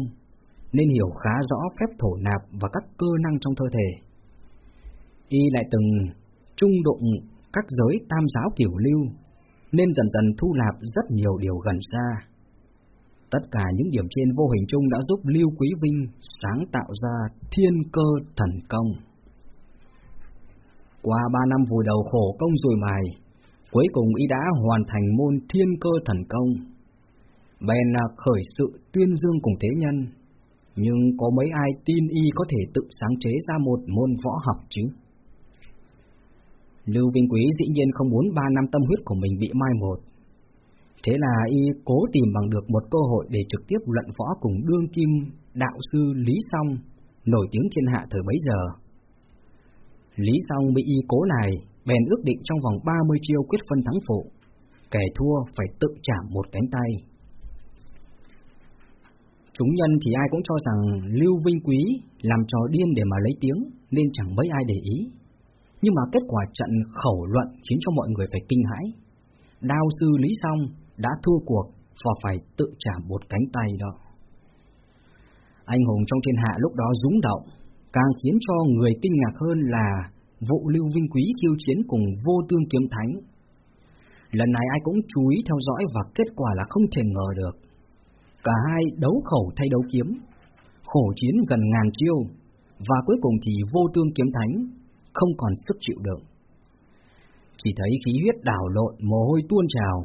nên hiểu khá rõ phép thổ nạp và các cơ năng trong cơ thể. Y lại từng trung đụng các giới tam giáo kiểu lưu, nên dần dần thu nạp rất nhiều điều gần xa. Tất cả những điểm trên vô hình chung đã giúp Lưu Quý Vinh sáng tạo ra thiên cơ thần công. Qua ba năm vùi đầu khổ công rồi mài, cuối cùng y đã hoàn thành môn thiên cơ thần công. Bèn là khởi sự tuyên dương cùng thế nhân, nhưng có mấy ai tin y có thể tự sáng chế ra một môn võ học chứ? Lưu Vinh Quý dĩ nhiên không muốn ba năm tâm huyết của mình bị mai một. Thế là y cố tìm bằng được một cơ hội để trực tiếp luận võ cùng đương kim đạo sư Lý Song, nổi tiếng thiên hạ thời bấy giờ. Lý Song bị y cố này, bèn ước định trong vòng 30 chiêu quyết phân thắng phụ, kẻ thua phải tự trả một cánh tay. Chúng nhân thì ai cũng cho rằng Lưu Vinh Quý làm trò điên để mà lấy tiếng, nên chẳng mấy ai để ý. Nhưng mà kết quả trận khẩu luận khiến cho mọi người phải kinh hãi. Đao sư Lý Song đã thua cuộc và phải tự trả một cánh tay đó. Anh hùng trong thiên hạ lúc đó rúng động, càng khiến cho người kinh ngạc hơn là vụ Lưu Vinh Quý khiêu chiến cùng vô tương kiếm thánh. Lần này ai cũng chú ý theo dõi và kết quả là không thể ngờ được. Cả hai đấu khẩu thay đấu kiếm, khổ chiến gần ngàn chiêu, và cuối cùng thì vô tương kiếm thánh không còn sức chịu đựng. Chỉ thấy khí huyết đảo lộn, mồ hôi tuôn trào,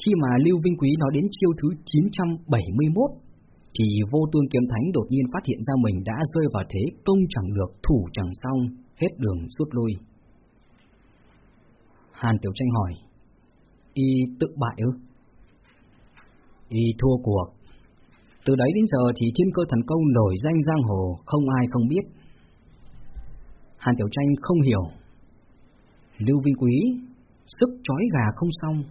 khi mà Lưu Vinh Quý nói đến chiêu thứ 971, thì vô tương kiếm thánh đột nhiên phát hiện ra mình đã rơi vào thế công chẳng được, thủ chẳng xong, hết đường rút lui. Hàn Tiểu Tranh hỏi, y tự bại ư? Y thua cuộc. Từ đấy đến giờ thì thiên cơ thần công nổi danh giang hồ, không ai không biết. Hàn Tiểu Tranh không hiểu. Lưu Vinh Quý, sức chói gà không xong,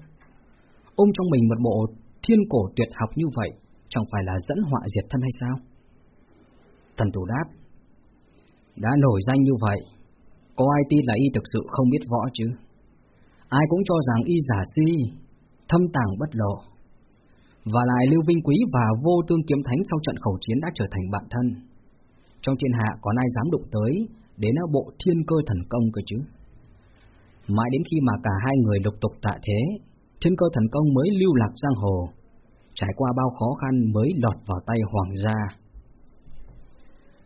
ôm trong mình một bộ thiên cổ tuyệt học như vậy, chẳng phải là dẫn họa diệt thân hay sao? Thần thủ đáp, đã nổi danh như vậy, có ai tin là y thực sự không biết võ chứ? Ai cũng cho rằng y giả si, thâm tàng bất lộ. Và lại Lưu Vinh Quý và Vô Tương Kiếm Thánh sau trận khẩu chiến đã trở thành bạn thân. Trong thiên hạ còn ai dám đụng tới đến bộ thiên cơ thần công cơ chứ? Mãi đến khi mà cả hai người lục tục tạ thế, thiên cơ thần công mới lưu lạc giang hồ, trải qua bao khó khăn mới lọt vào tay hoàng gia.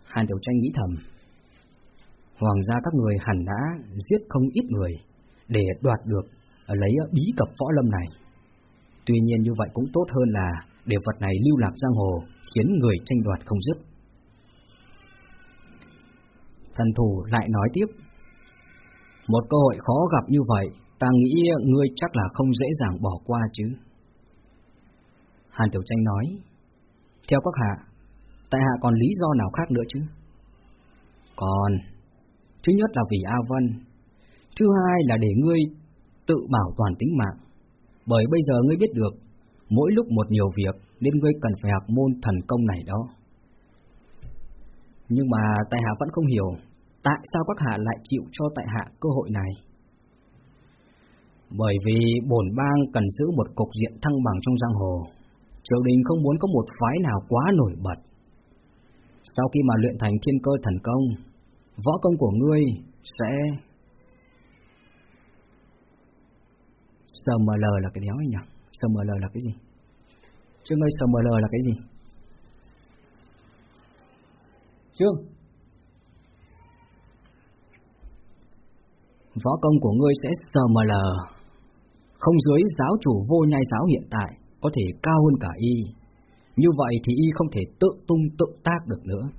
Hàn Tiểu Tranh nghĩ thầm, hoàng gia các người hẳn đã giết không ít người để đoạt được lấy bí cập võ lâm này. Tuy nhiên như vậy cũng tốt hơn là để vật này lưu lạc giang hồ, khiến người tranh đoạt không dứt. Thần thủ lại nói tiếp, một cơ hội khó gặp như vậy Ta nghĩ ngươi chắc là không dễ dàng bỏ qua chứ. Hàn Tiểu Tranh nói, theo các hạ, tại hạ còn lý do nào khác nữa chứ? Còn, thứ nhất là vì A Vân, thứ hai là để ngươi tự bảo toàn tính mạng, bởi bây giờ ngươi biết được, mỗi lúc một nhiều việc, nên ngươi cần phải học môn thần công này đó. Nhưng mà tại hạ vẫn không hiểu, tại sao các hạ lại chịu cho tại hạ cơ hội này? Bởi vì bổn bang cần giữ một cục diện thăng bằng trong giang hồ. Triều đình không muốn có một phái nào quá nổi bật. Sau khi mà luyện thành thiên cơ thần công, võ công của ngươi sẽ... SML là cái đéo ấy nhỉ? SML là cái gì? Trương ơi, SML là cái gì? Trương! Võ công của ngươi sẽ SML, không dưới giáo chủ vô nhai giáo hiện tại, có thể cao hơn cả y. Như vậy thì y không thể tự tung tự tác được nữa.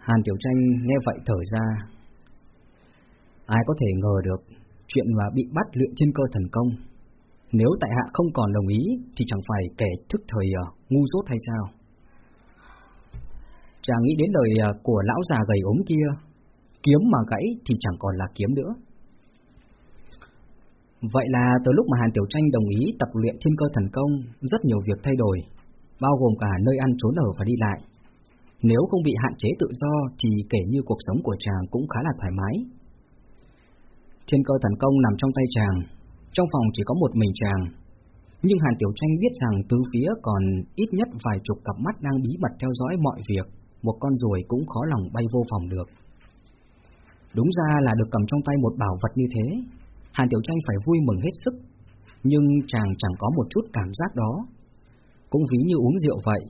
Hàn Tiểu Tranh nghe vậy thở ra. Ai có thể ngờ được chuyện mà bị bắt luyện thiên cơ thần công. Nếu tại hạ không còn đồng ý thì chẳng phải kẻ thức thời uh, ngu dốt hay sao? Chàng nghĩ đến lời uh, của lão già gầy ốm kia, kiếm mà gãy thì chẳng còn là kiếm nữa. Vậy là từ lúc mà Hàn Tiểu Tranh đồng ý tập luyện thiên cơ thần công, rất nhiều việc thay đổi, bao gồm cả nơi ăn trốn ở và đi lại. Nếu không bị hạn chế tự do thì kể như cuộc sống của chàng cũng khá là thoải mái. Thiên cơ thần công nằm trong tay chàng, trong phòng chỉ có một mình chàng. Nhưng Hàn Tiểu Tranh biết rằng tứ phía còn ít nhất vài chục cặp mắt đang bí mật theo dõi mọi việc, một con ruồi cũng khó lòng bay vô phòng được. Đúng ra là được cầm trong tay một bảo vật như thế, Hàn Tiểu Tranh phải vui mừng hết sức, nhưng chàng chẳng có một chút cảm giác đó. Cũng ví như uống rượu vậy,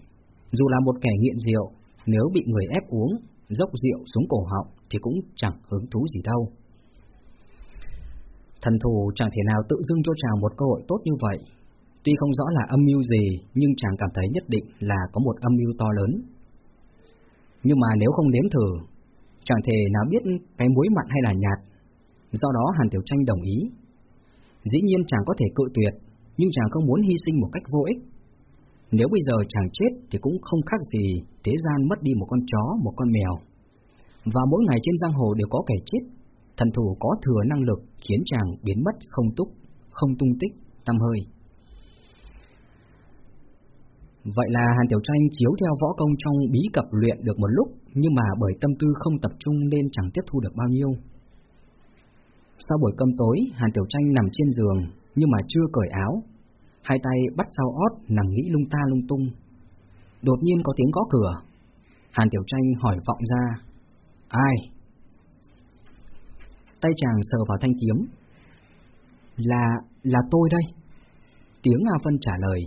dù là một kẻ nghiện rượu, nếu bị người ép uống, dốc rượu xuống cổ họng thì cũng chẳng hứng thú gì đâu. Thần thù chẳng thể nào tự dưng cho chàng một cơ hội tốt như vậy. Tuy không rõ là âm mưu gì, nhưng chàng cảm thấy nhất định là có một âm mưu to lớn. Nhưng mà nếu không nếm thử, chẳng thể nào biết cái muối mặn hay là nhạt. Do đó Hàn Tiểu Tranh đồng ý. Dĩ nhiên chàng có thể cự tuyệt, nhưng chàng không muốn hy sinh một cách vô ích. Nếu bây giờ chàng chết thì cũng không khác gì thế gian mất đi một con chó, một con mèo. Và mỗi ngày trên giang hồ đều có kẻ chết, thần thủ có thừa năng lực khiến chàng biến mất không túc, không tung tích, tâm hơi. Vậy là Hàn Tiểu Tranh chiếu theo võ công trong bí cập luyện được một lúc, nhưng mà bởi tâm tư không tập trung nên chẳng tiếp thu được bao nhiêu. Sau buổi cơm tối, Hàn Tiểu Tranh nằm trên giường, nhưng mà chưa cởi áo. Hai tay bắt sau ót, nằm nghĩ lung ta lung tung. Đột nhiên có tiếng gõ cửa. Hàn Tiểu Tranh hỏi vọng ra. Ai? Tay chàng sờ vào thanh kiếm. Là... là tôi đây. Tiếng A Vân trả lời.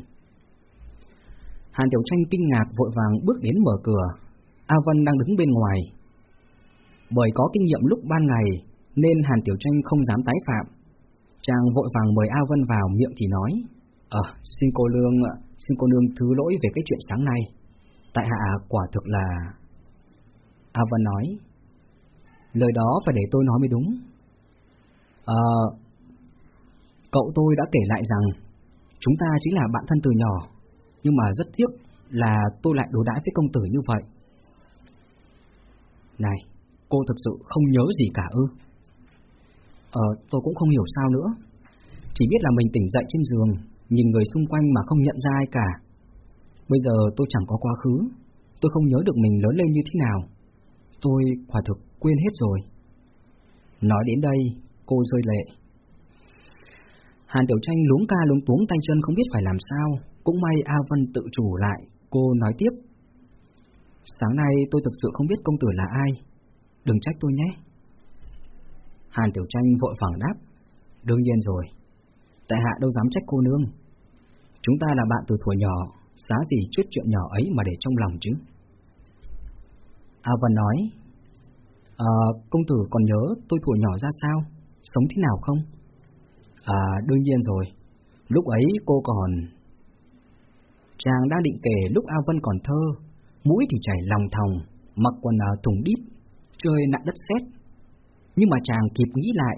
Hàn Tiểu Tranh kinh ngạc vội vàng bước đến mở cửa. A Vân đang đứng bên ngoài. Bởi có kinh nghiệm lúc ban ngày, nên Hàn Tiểu Tranh không dám tái phạm. Chàng vội vàng mời A Vân vào miệng thì nói, Ờ, xin cô Lương, xin cô Nương thứ lỗi về cái chuyện sáng nay. Tại hạ quả thực là... A Vân nói, lời đó phải để tôi nói mới đúng. Ờ, cậu tôi đã kể lại rằng, chúng ta chính là bạn thân từ nhỏ, nhưng mà rất tiếc là tôi lại đối đãi với công tử như vậy. Này, cô thực sự không nhớ gì cả ư? Ờ, tôi cũng không hiểu sao nữa. Chỉ biết là mình tỉnh dậy trên giường, nhìn người xung quanh mà không nhận ra ai cả. Bây giờ tôi chẳng có quá khứ, tôi không nhớ được mình lớn lên như thế nào. Tôi quả thực quên hết rồi. Nói đến đây, cô rơi lệ. Hàn Tiểu Tranh luống ca luống tuống tay chân không biết phải làm sao, cũng may A Vân tự chủ lại, cô nói tiếp. Sáng nay tôi thực sự không biết công tử là ai, đừng trách tôi nhé. Hàn Tiểu Tranh vội vàng đáp. Đương nhiên rồi, tại hạ đâu dám trách cô nương. Chúng ta là bạn từ thuở nhỏ, giá gì chút chuyện nhỏ ấy mà để trong lòng chứ. A Văn nói, à, công tử còn nhớ tôi thuở nhỏ ra sao, sống thế nào không? À, đương nhiên rồi, lúc ấy cô còn... Chàng đang định kể lúc A Vân còn thơ, mũi thì chảy lòng thòng, mặc quần áo thùng đít, chơi nặng đất sét, nhưng mà chàng kịp nghĩ lại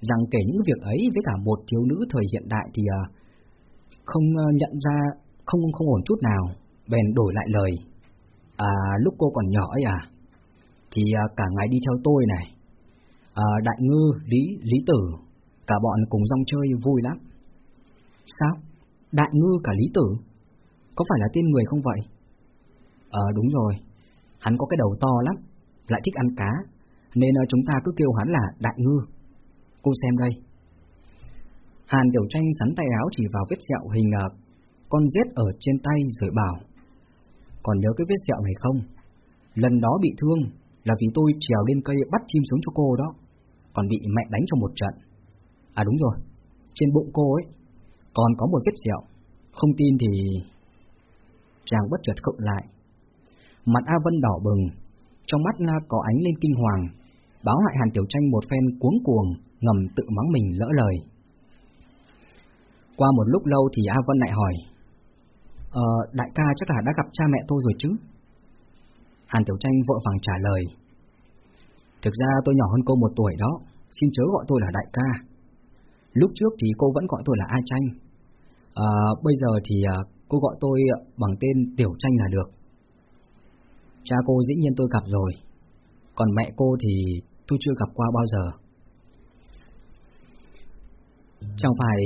rằng kể những việc ấy với cả một thiếu nữ thời hiện đại thì uh, không uh, nhận ra không không ổn chút nào, bèn đổi lại lời. À lúc cô còn nhỏ ấy à, thì uh, cả ngày đi theo tôi này, à, đại ngư, lý lý tử, cả bọn cùng rong chơi vui lắm. Sao? Đại ngư cả lý tử Có phải là tên người không vậy? Ờ đúng rồi Hắn có cái đầu to lắm Lại thích ăn cá nên ờ, chúng ta cứ kêu hắn là đại ngư. Cô xem đây. Hàn Tiểu Tranh sắn tay áo chỉ vào vết sẹo hình uh, con rết ở trên tay rồi bảo Còn nhớ cái vết sẹo này không? Lần đó bị thương là vì tôi trèo lên cây bắt chim xuống cho cô đó Còn bị mẹ đánh trong một trận. À đúng rồi Trên bụng cô ấy Còn có một vết sẹo Không tin thì Chàng bất chợt khựng lại. Mặt A Vân đỏ bừng Trong mắt ờ, có ánh lên kinh hoàng. Báo hại Hàn Tiểu Tranh một phen cuống cuồng Ngầm tự mắng mình lỡ lời. Qua một lúc lâu thì A Vân lại hỏi Ờ, đại ca chắc là đã gặp cha mẹ tôi rồi chứ? Hàn Tiểu Tranh vội vàng trả lời Thực ra tôi nhỏ hơn cô một tuổi đó Xin chớ gọi tôi là đại ca. Lúc trước thì cô vẫn gọi tôi là A Tranh. À, Bây giờ thì ờ, cô gọi tôi bằng tên Tiểu Tranh là được. Cha cô dĩ nhiên tôi gặp rồi Còn mẹ cô thì tôi chưa gặp qua bao giờ. Chẳng phải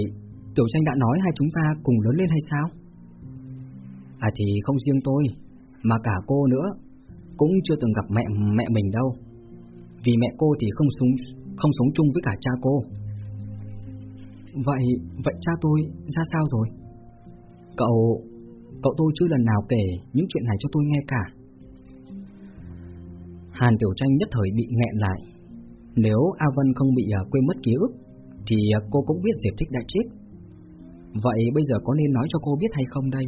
Tiểu Tranh đã nói hai chúng ta cùng lớn lên hay sao? À thì không riêng tôi Mà cả cô nữa Cũng chưa từng gặp mẹ mẹ mình đâu. Vì mẹ cô thì không sống, không sống chung với cả cha cô. Vậy, vậy cha tôi ra sao rồi? Cậu, cậu tôi chưa lần nào kể những chuyện này cho tôi nghe cả. Hàn Tiểu Tranh nhất thời bị nghẹn lại. Nếu A Vân không bị à, quên mất ký ức Thì à, cô cũng biết Diệp Thích đã chết. Vậy bây giờ có nên nói cho cô biết hay không đây?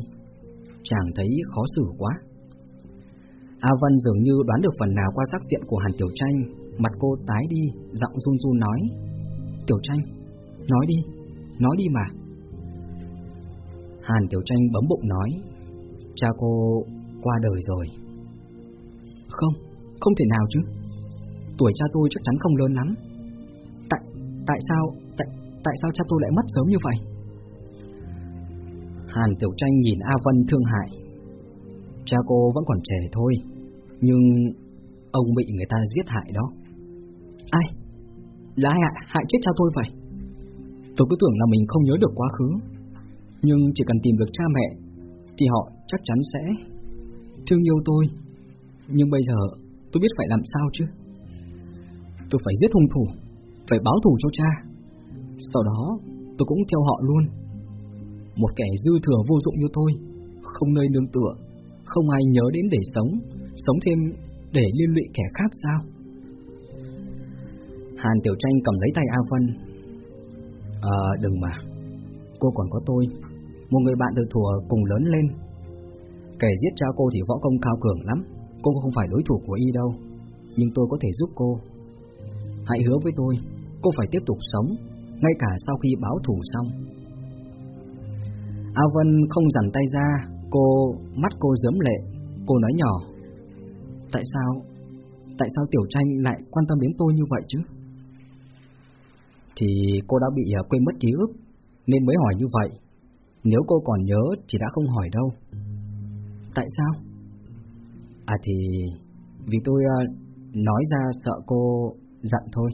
Chàng thấy khó xử quá. A Vân dường như đoán được phần nào qua sắc diện của Hàn Tiểu Tranh. Mặt cô tái đi, giọng run run nói Tiểu Tranh, nói đi, nói đi mà. Hàn Tiểu Tranh bấm bụng nói Cha cô qua đời rồi. Không, không thể nào chứ. Tuổi cha tôi chắc chắn không lớn lắm. Tại, tại sao, tại, tại sao cha tôi lại mất sớm như vậy? Hàn Tiểu Tranh nhìn A Vân thương hại. Cha cô vẫn còn trẻ thôi Nhưng ông bị người ta giết hại đó. Ai? Là ai hại, hại chết cha tôi vậy? Tôi cứ tưởng là mình không nhớ được quá khứ Nhưng chỉ cần tìm được cha mẹ Thì họ chắc chắn sẽ Thương yêu tôi. Nhưng bây giờ tôi biết phải làm sao chứ Tôi phải giết hung thủ, Phải báo thù cho cha. Sau đó, tôi cũng theo họ luôn. Một kẻ dư thừa vô dụng như tôi, Không nơi nương tựa, Không ai nhớ đến để sống Sống thêm để liên lụy kẻ khác sao? Hàn Tiểu Tranh cầm lấy tay A Vân. Ờ đừng mà, Cô còn có tôi, Một người bạn từ thùa cùng lớn lên. Kẻ giết cha cô thì võ công cao cường lắm, Cô không phải đối thủ của y đâu, Nhưng tôi có thể giúp cô. Hãy hứa với tôi, Cô phải tiếp tục sống, Ngay cả sau khi báo thù xong. A Vân không dằn tay ra, Cô, mắt cô dớm lệ, Cô nói nhỏ. Tại sao Tại sao Tiểu Tranh lại quan tâm đến tôi như vậy chứ? Thì cô đã bị à, quên mất ký ức, Nên mới hỏi như vậy. Nếu cô còn nhớ thì đã không hỏi đâu. Tại sao? À thì, Vì tôi à, nói ra sợ cô dặn thôi.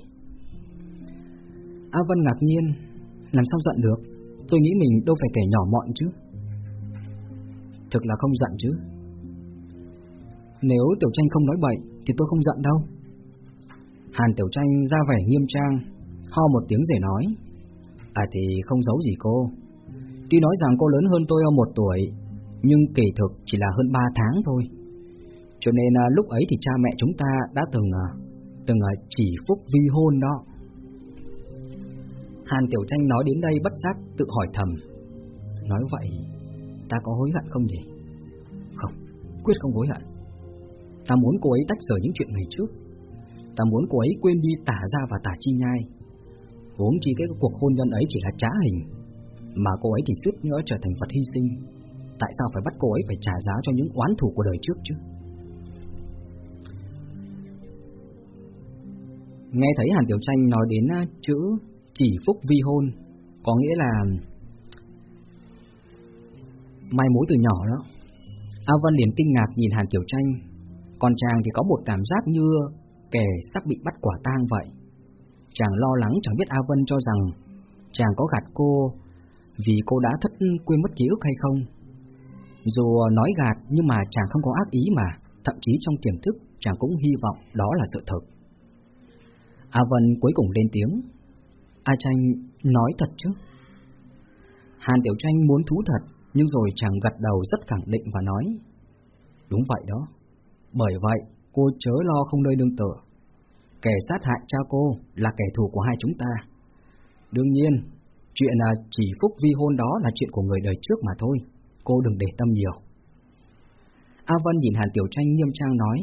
A Vân ngạc nhiên, Làm sao giận được? Tôi nghĩ mình đâu phải kẻ nhỏ mọn chứ. Thực là không giận chứ. Nếu Tiểu Tranh không nói bậy, Thì tôi không giận đâu. Hàn Tiểu Tranh ra vẻ nghiêm trang, Ho một tiếng rồi nói À thì không giấu gì cô. Tuy nói rằng cô lớn hơn tôi một tuổi, Nhưng kỳ thực chỉ là hơn ba tháng thôi. Cho nên à, lúc ấy thì cha mẹ chúng ta đã từng à, Từng chỉ phúc vi hôn đó. Hàn Tiểu Tranh nói đến đây bất giác tự hỏi thầm. Nói vậy Ta có hối hận không nhỉ? Không, quyết không hối hận. Ta muốn cô ấy tách rời những chuyện ngày trước. Ta muốn cô ấy quên đi tả ra và tả chi nhai. Vốn chi cái cuộc hôn nhân ấy chỉ là trá hình Mà cô ấy thì suýt nữa trở thành vật hy sinh. Tại sao phải bắt cô ấy phải trả giá cho những oán thù của đời trước chứ? Nghe thấy Hàn Tiểu Tranh nói đến ờ, chữ chỉ phúc vi hôn Có nghĩa là Mai mối từ nhỏ đó A Vân liền kinh ngạc nhìn Hàn Tiểu Tranh Còn chàng thì có một cảm giác như Kẻ sắp bị bắt quả tang vậy Chàng lo lắng chẳng biết A Vân cho rằng Chàng có gạt cô vì cô đã thất quên mất ký ức hay không. Dù nói gạt nhưng mà chàng không có ác ý mà, thậm chí trong tiềm thức chàng cũng hy vọng đó là sự thật. A Vân cuối cùng lên tiếng. A Tranh nói thật chứ? Hàn Tiểu Tranh muốn thú thật, nhưng rồi chàng gật đầu rất khẳng định và nói. Đúng vậy đó. Bởi vậy, cô chớ lo không nơi nương tựa. Kẻ sát hại cha cô là kẻ thù của hai chúng ta. Đương nhiên, chuyện là chỉ phúc vi hôn đó là chuyện của người đời trước mà thôi. Cô đừng để tâm nhiều. A Vân nhìn Hàn Tiểu Tranh nghiêm trang nói.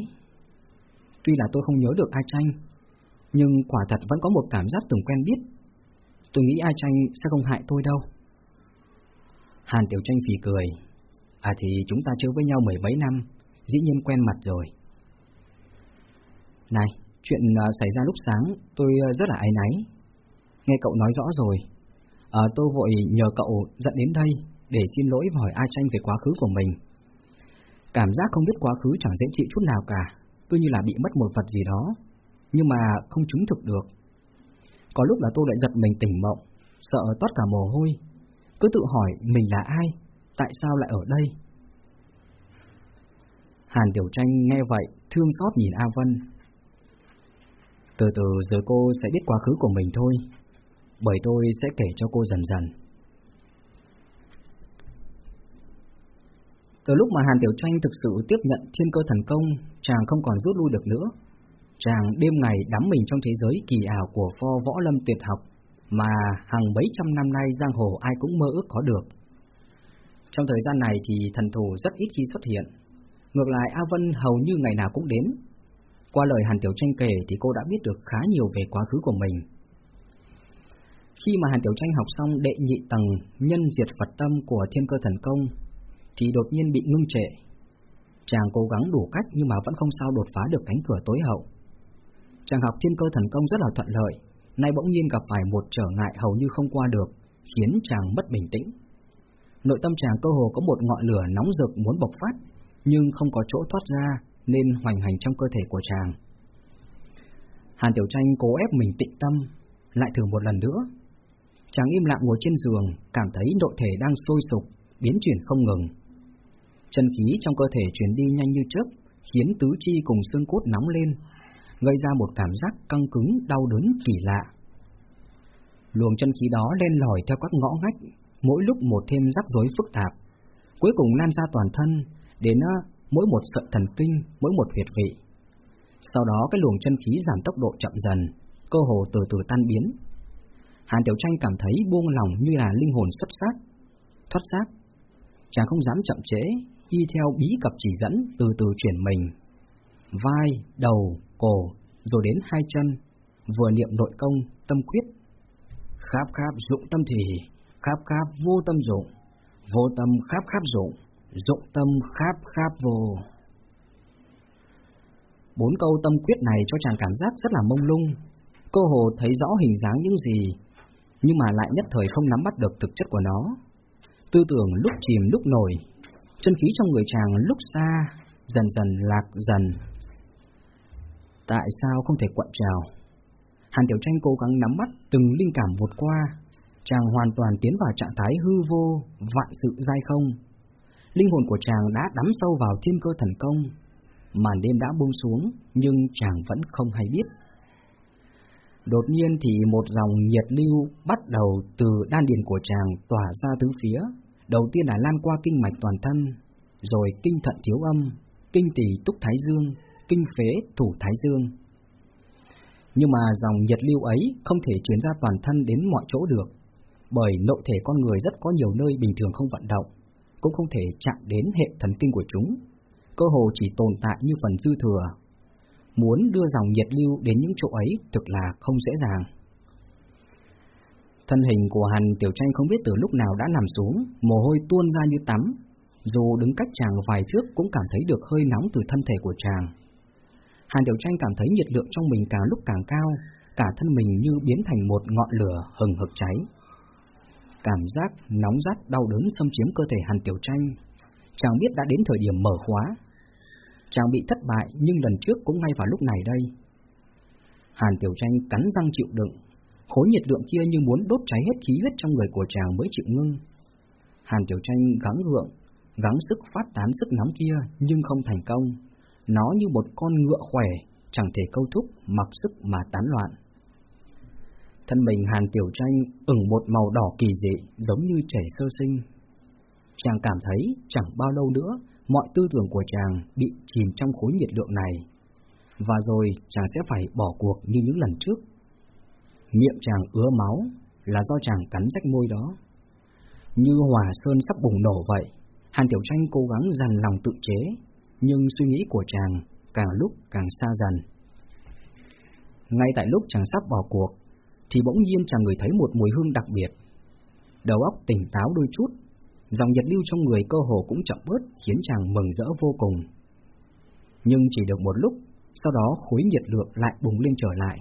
Tuy là tôi không nhớ được A Tranh, nhưng quả thật vẫn có một cảm giác từng quen biết. Tôi nghĩ A Tranh sẽ không hại tôi đâu. Hàn Tiểu Tranh phì cười. À thì chúng ta chơi với nhau mười mấy năm, dĩ nhiên quen mặt rồi. Này, chuyện à, xảy ra lúc sáng tôi à, rất là áy náy. Nghe cậu nói rõ rồi. À, tôi vội nhờ cậu dẫn đến đây để xin lỗi và hỏi A Tranh về quá khứ của mình. Cảm giác không biết quá khứ chẳng dễ chịu chút nào cả, cứ như là bị mất một vật gì đó, nhưng mà không chứng thực được. Có lúc là tôi lại giật mình tỉnh mộng, sợ toát cả mồ hôi, cứ tự hỏi mình là ai, tại sao lại ở đây? Hàn Tiểu Tranh nghe vậy, thương xót nhìn A Vân. Từ từ giờ cô sẽ biết quá khứ của mình thôi, bởi tôi sẽ kể cho cô dần dần. Từ lúc mà Hàn Tiểu Tranh thực sự tiếp nhận thiên cơ thần công, chàng không còn rút lui được nữa. Chàng đêm ngày đắm mình trong thế giới kỳ ảo của pho võ lâm tuyệt học, mà hàng mấy trăm năm nay giang hồ ai cũng mơ ước có được. Trong thời gian này thì thần thủ rất ít khi xuất hiện. Ngược lại A Vân hầu như ngày nào cũng đến. Qua lời Hàn Tiểu Tranh kể thì cô đã biết được khá nhiều về quá khứ của mình. Khi mà Hàn Tiểu Tranh học xong đệ nhị tầng nhân diệt Phật tâm của thiên cơ thần công, thì đột nhiên bị ngưng trệ. Chàng cố gắng đủ cách nhưng mà vẫn không sao đột phá được cánh cửa tối hậu. Chàng học thiên cơ thần công rất là thuận lợi, nay bỗng nhiên gặp phải một trở ngại hầu như không qua được, khiến chàng mất bình tĩnh. Nội tâm chàng cơ hồ có một ngọn lửa nóng rực muốn bộc phát, nhưng không có chỗ thoát ra nên hoành hành trong cơ thể của chàng. Hàn Tiểu Tranh cố ép mình tịnh tâm, lại thử một lần nữa. Chàng im lặng ngồi trên giường, cảm thấy nội thể đang sôi sục, biến chuyển không ngừng. Chân khí trong cơ thể chuyển đi nhanh như chớp, khiến tứ chi cùng xương cốt nóng lên, gây ra một cảm giác căng cứng, đau đớn kỳ lạ. Luồng chân khí đó len lỏi theo các ngõ ngách, mỗi lúc một thêm rắc rối phức tạp, cuối cùng lan ra toàn thân, đến ờ, mỗi một sợi thần kinh, mỗi một huyệt vị. Sau đó cái luồng chân khí giảm tốc độ chậm dần, cơ hồ từ từ tan biến. Hàn Tiểu Tranh cảm thấy buông lòng như là linh hồn sắp xác, thoát xác. Chàng không dám chậm trễ, y theo bí cập chỉ dẫn từ từ chuyển mình. Vai, đầu, cổ, rồi đến hai chân, vừa niệm nội công, tâm quyết. Kháp kháp dụng tâm thì, kháp kháp vô tâm dụng, vô tâm kháp kháp dụng, dụng tâm kháp kháp vô. Bốn câu tâm quyết này cho chàng cảm giác rất là mông lung, cơ hồ thấy rõ hình dáng những gì, nhưng mà lại nhất thời không nắm bắt được thực chất của nó. Tư tưởng lúc chìm lúc nổi, chân khí trong người chàng lúc xa, dần dần lạc dần. Tại sao không thể quặn trào? Hàn Tiểu Tranh cố gắng nắm bắt từng linh cảm vụt qua, chàng hoàn toàn tiến vào trạng thái hư vô, vạn sự dai không. Linh hồn của chàng đã đắm sâu vào thiên cơ thần công, màn đêm đã buông xuống, nhưng chàng vẫn không hay biết. Đột nhiên thì một dòng nhiệt lưu bắt đầu từ đan điền của chàng tỏa ra tứ phía, đầu tiên là lan qua kinh mạch toàn thân, rồi kinh thận thiếu âm, kinh tỷ túc thái dương, kinh phế thủ thái dương. Nhưng mà dòng nhiệt lưu ấy không thể truyền ra toàn thân đến mọi chỗ được, bởi nội thể con người rất có nhiều nơi bình thường không vận động, cũng không thể chạm đến hệ thần kinh của chúng, cơ hồ chỉ tồn tại như phần dư thừa. Muốn đưa dòng nhiệt lưu đến những chỗ ấy thực là không dễ dàng. Thân hình của Hàn Tiểu Tranh không biết từ lúc nào đã nằm xuống, mồ hôi tuôn ra như tắm. Dù đứng cách chàng vài thước cũng cảm thấy được hơi nóng từ thân thể của chàng. Hàn Tiểu Tranh cảm thấy nhiệt lượng trong mình càng lúc càng cao, cả thân mình như biến thành một ngọn lửa hừng hực cháy. Cảm giác nóng rát đau đớn xâm chiếm cơ thể Hàn Tiểu Tranh, chàng biết đã đến thời điểm mở khóa. Chàng bị thất bại nhưng lần trước cũng ngay vào lúc này đây. Hàn Tiểu Tranh cắn răng chịu đựng, khối nhiệt lượng kia như muốn đốt cháy hết khí huyết trong người của chàng mới chịu ngưng. Hàn Tiểu Tranh gắng gượng, gắng sức phát tán sức nóng kia nhưng không thành công. Nó như một con ngựa khỏe, chẳng thể câu thúc, mặc sức mà tán loạn. Thân mình Hàn Tiểu Tranh ửng một màu đỏ kỳ dị, giống như trẻ sơ sinh. Chàng cảm thấy chẳng bao lâu nữa, mọi tư tưởng của chàng bị chìm trong khối nhiệt lượng này. Và rồi chàng sẽ phải bỏ cuộc như những lần trước. Miệng chàng ứa máu là do chàng cắn rách môi đó. Như hòa sơn sắp bùng nổ vậy, Hàn Tiểu Tranh cố gắng dằn lòng tự chế, nhưng suy nghĩ của chàng càng lúc càng xa dần. Ngay tại lúc chàng sắp bỏ cuộc, thì bỗng nhiên chàng người thấy một mùi hương đặc biệt. Đầu óc tỉnh táo đôi chút, dòng nhiệt lưu trong người cơ hồ cũng chậm bớt khiến chàng mừng rỡ vô cùng. Nhưng chỉ được một lúc, sau đó khối nhiệt lượng lại bùng lên trở lại.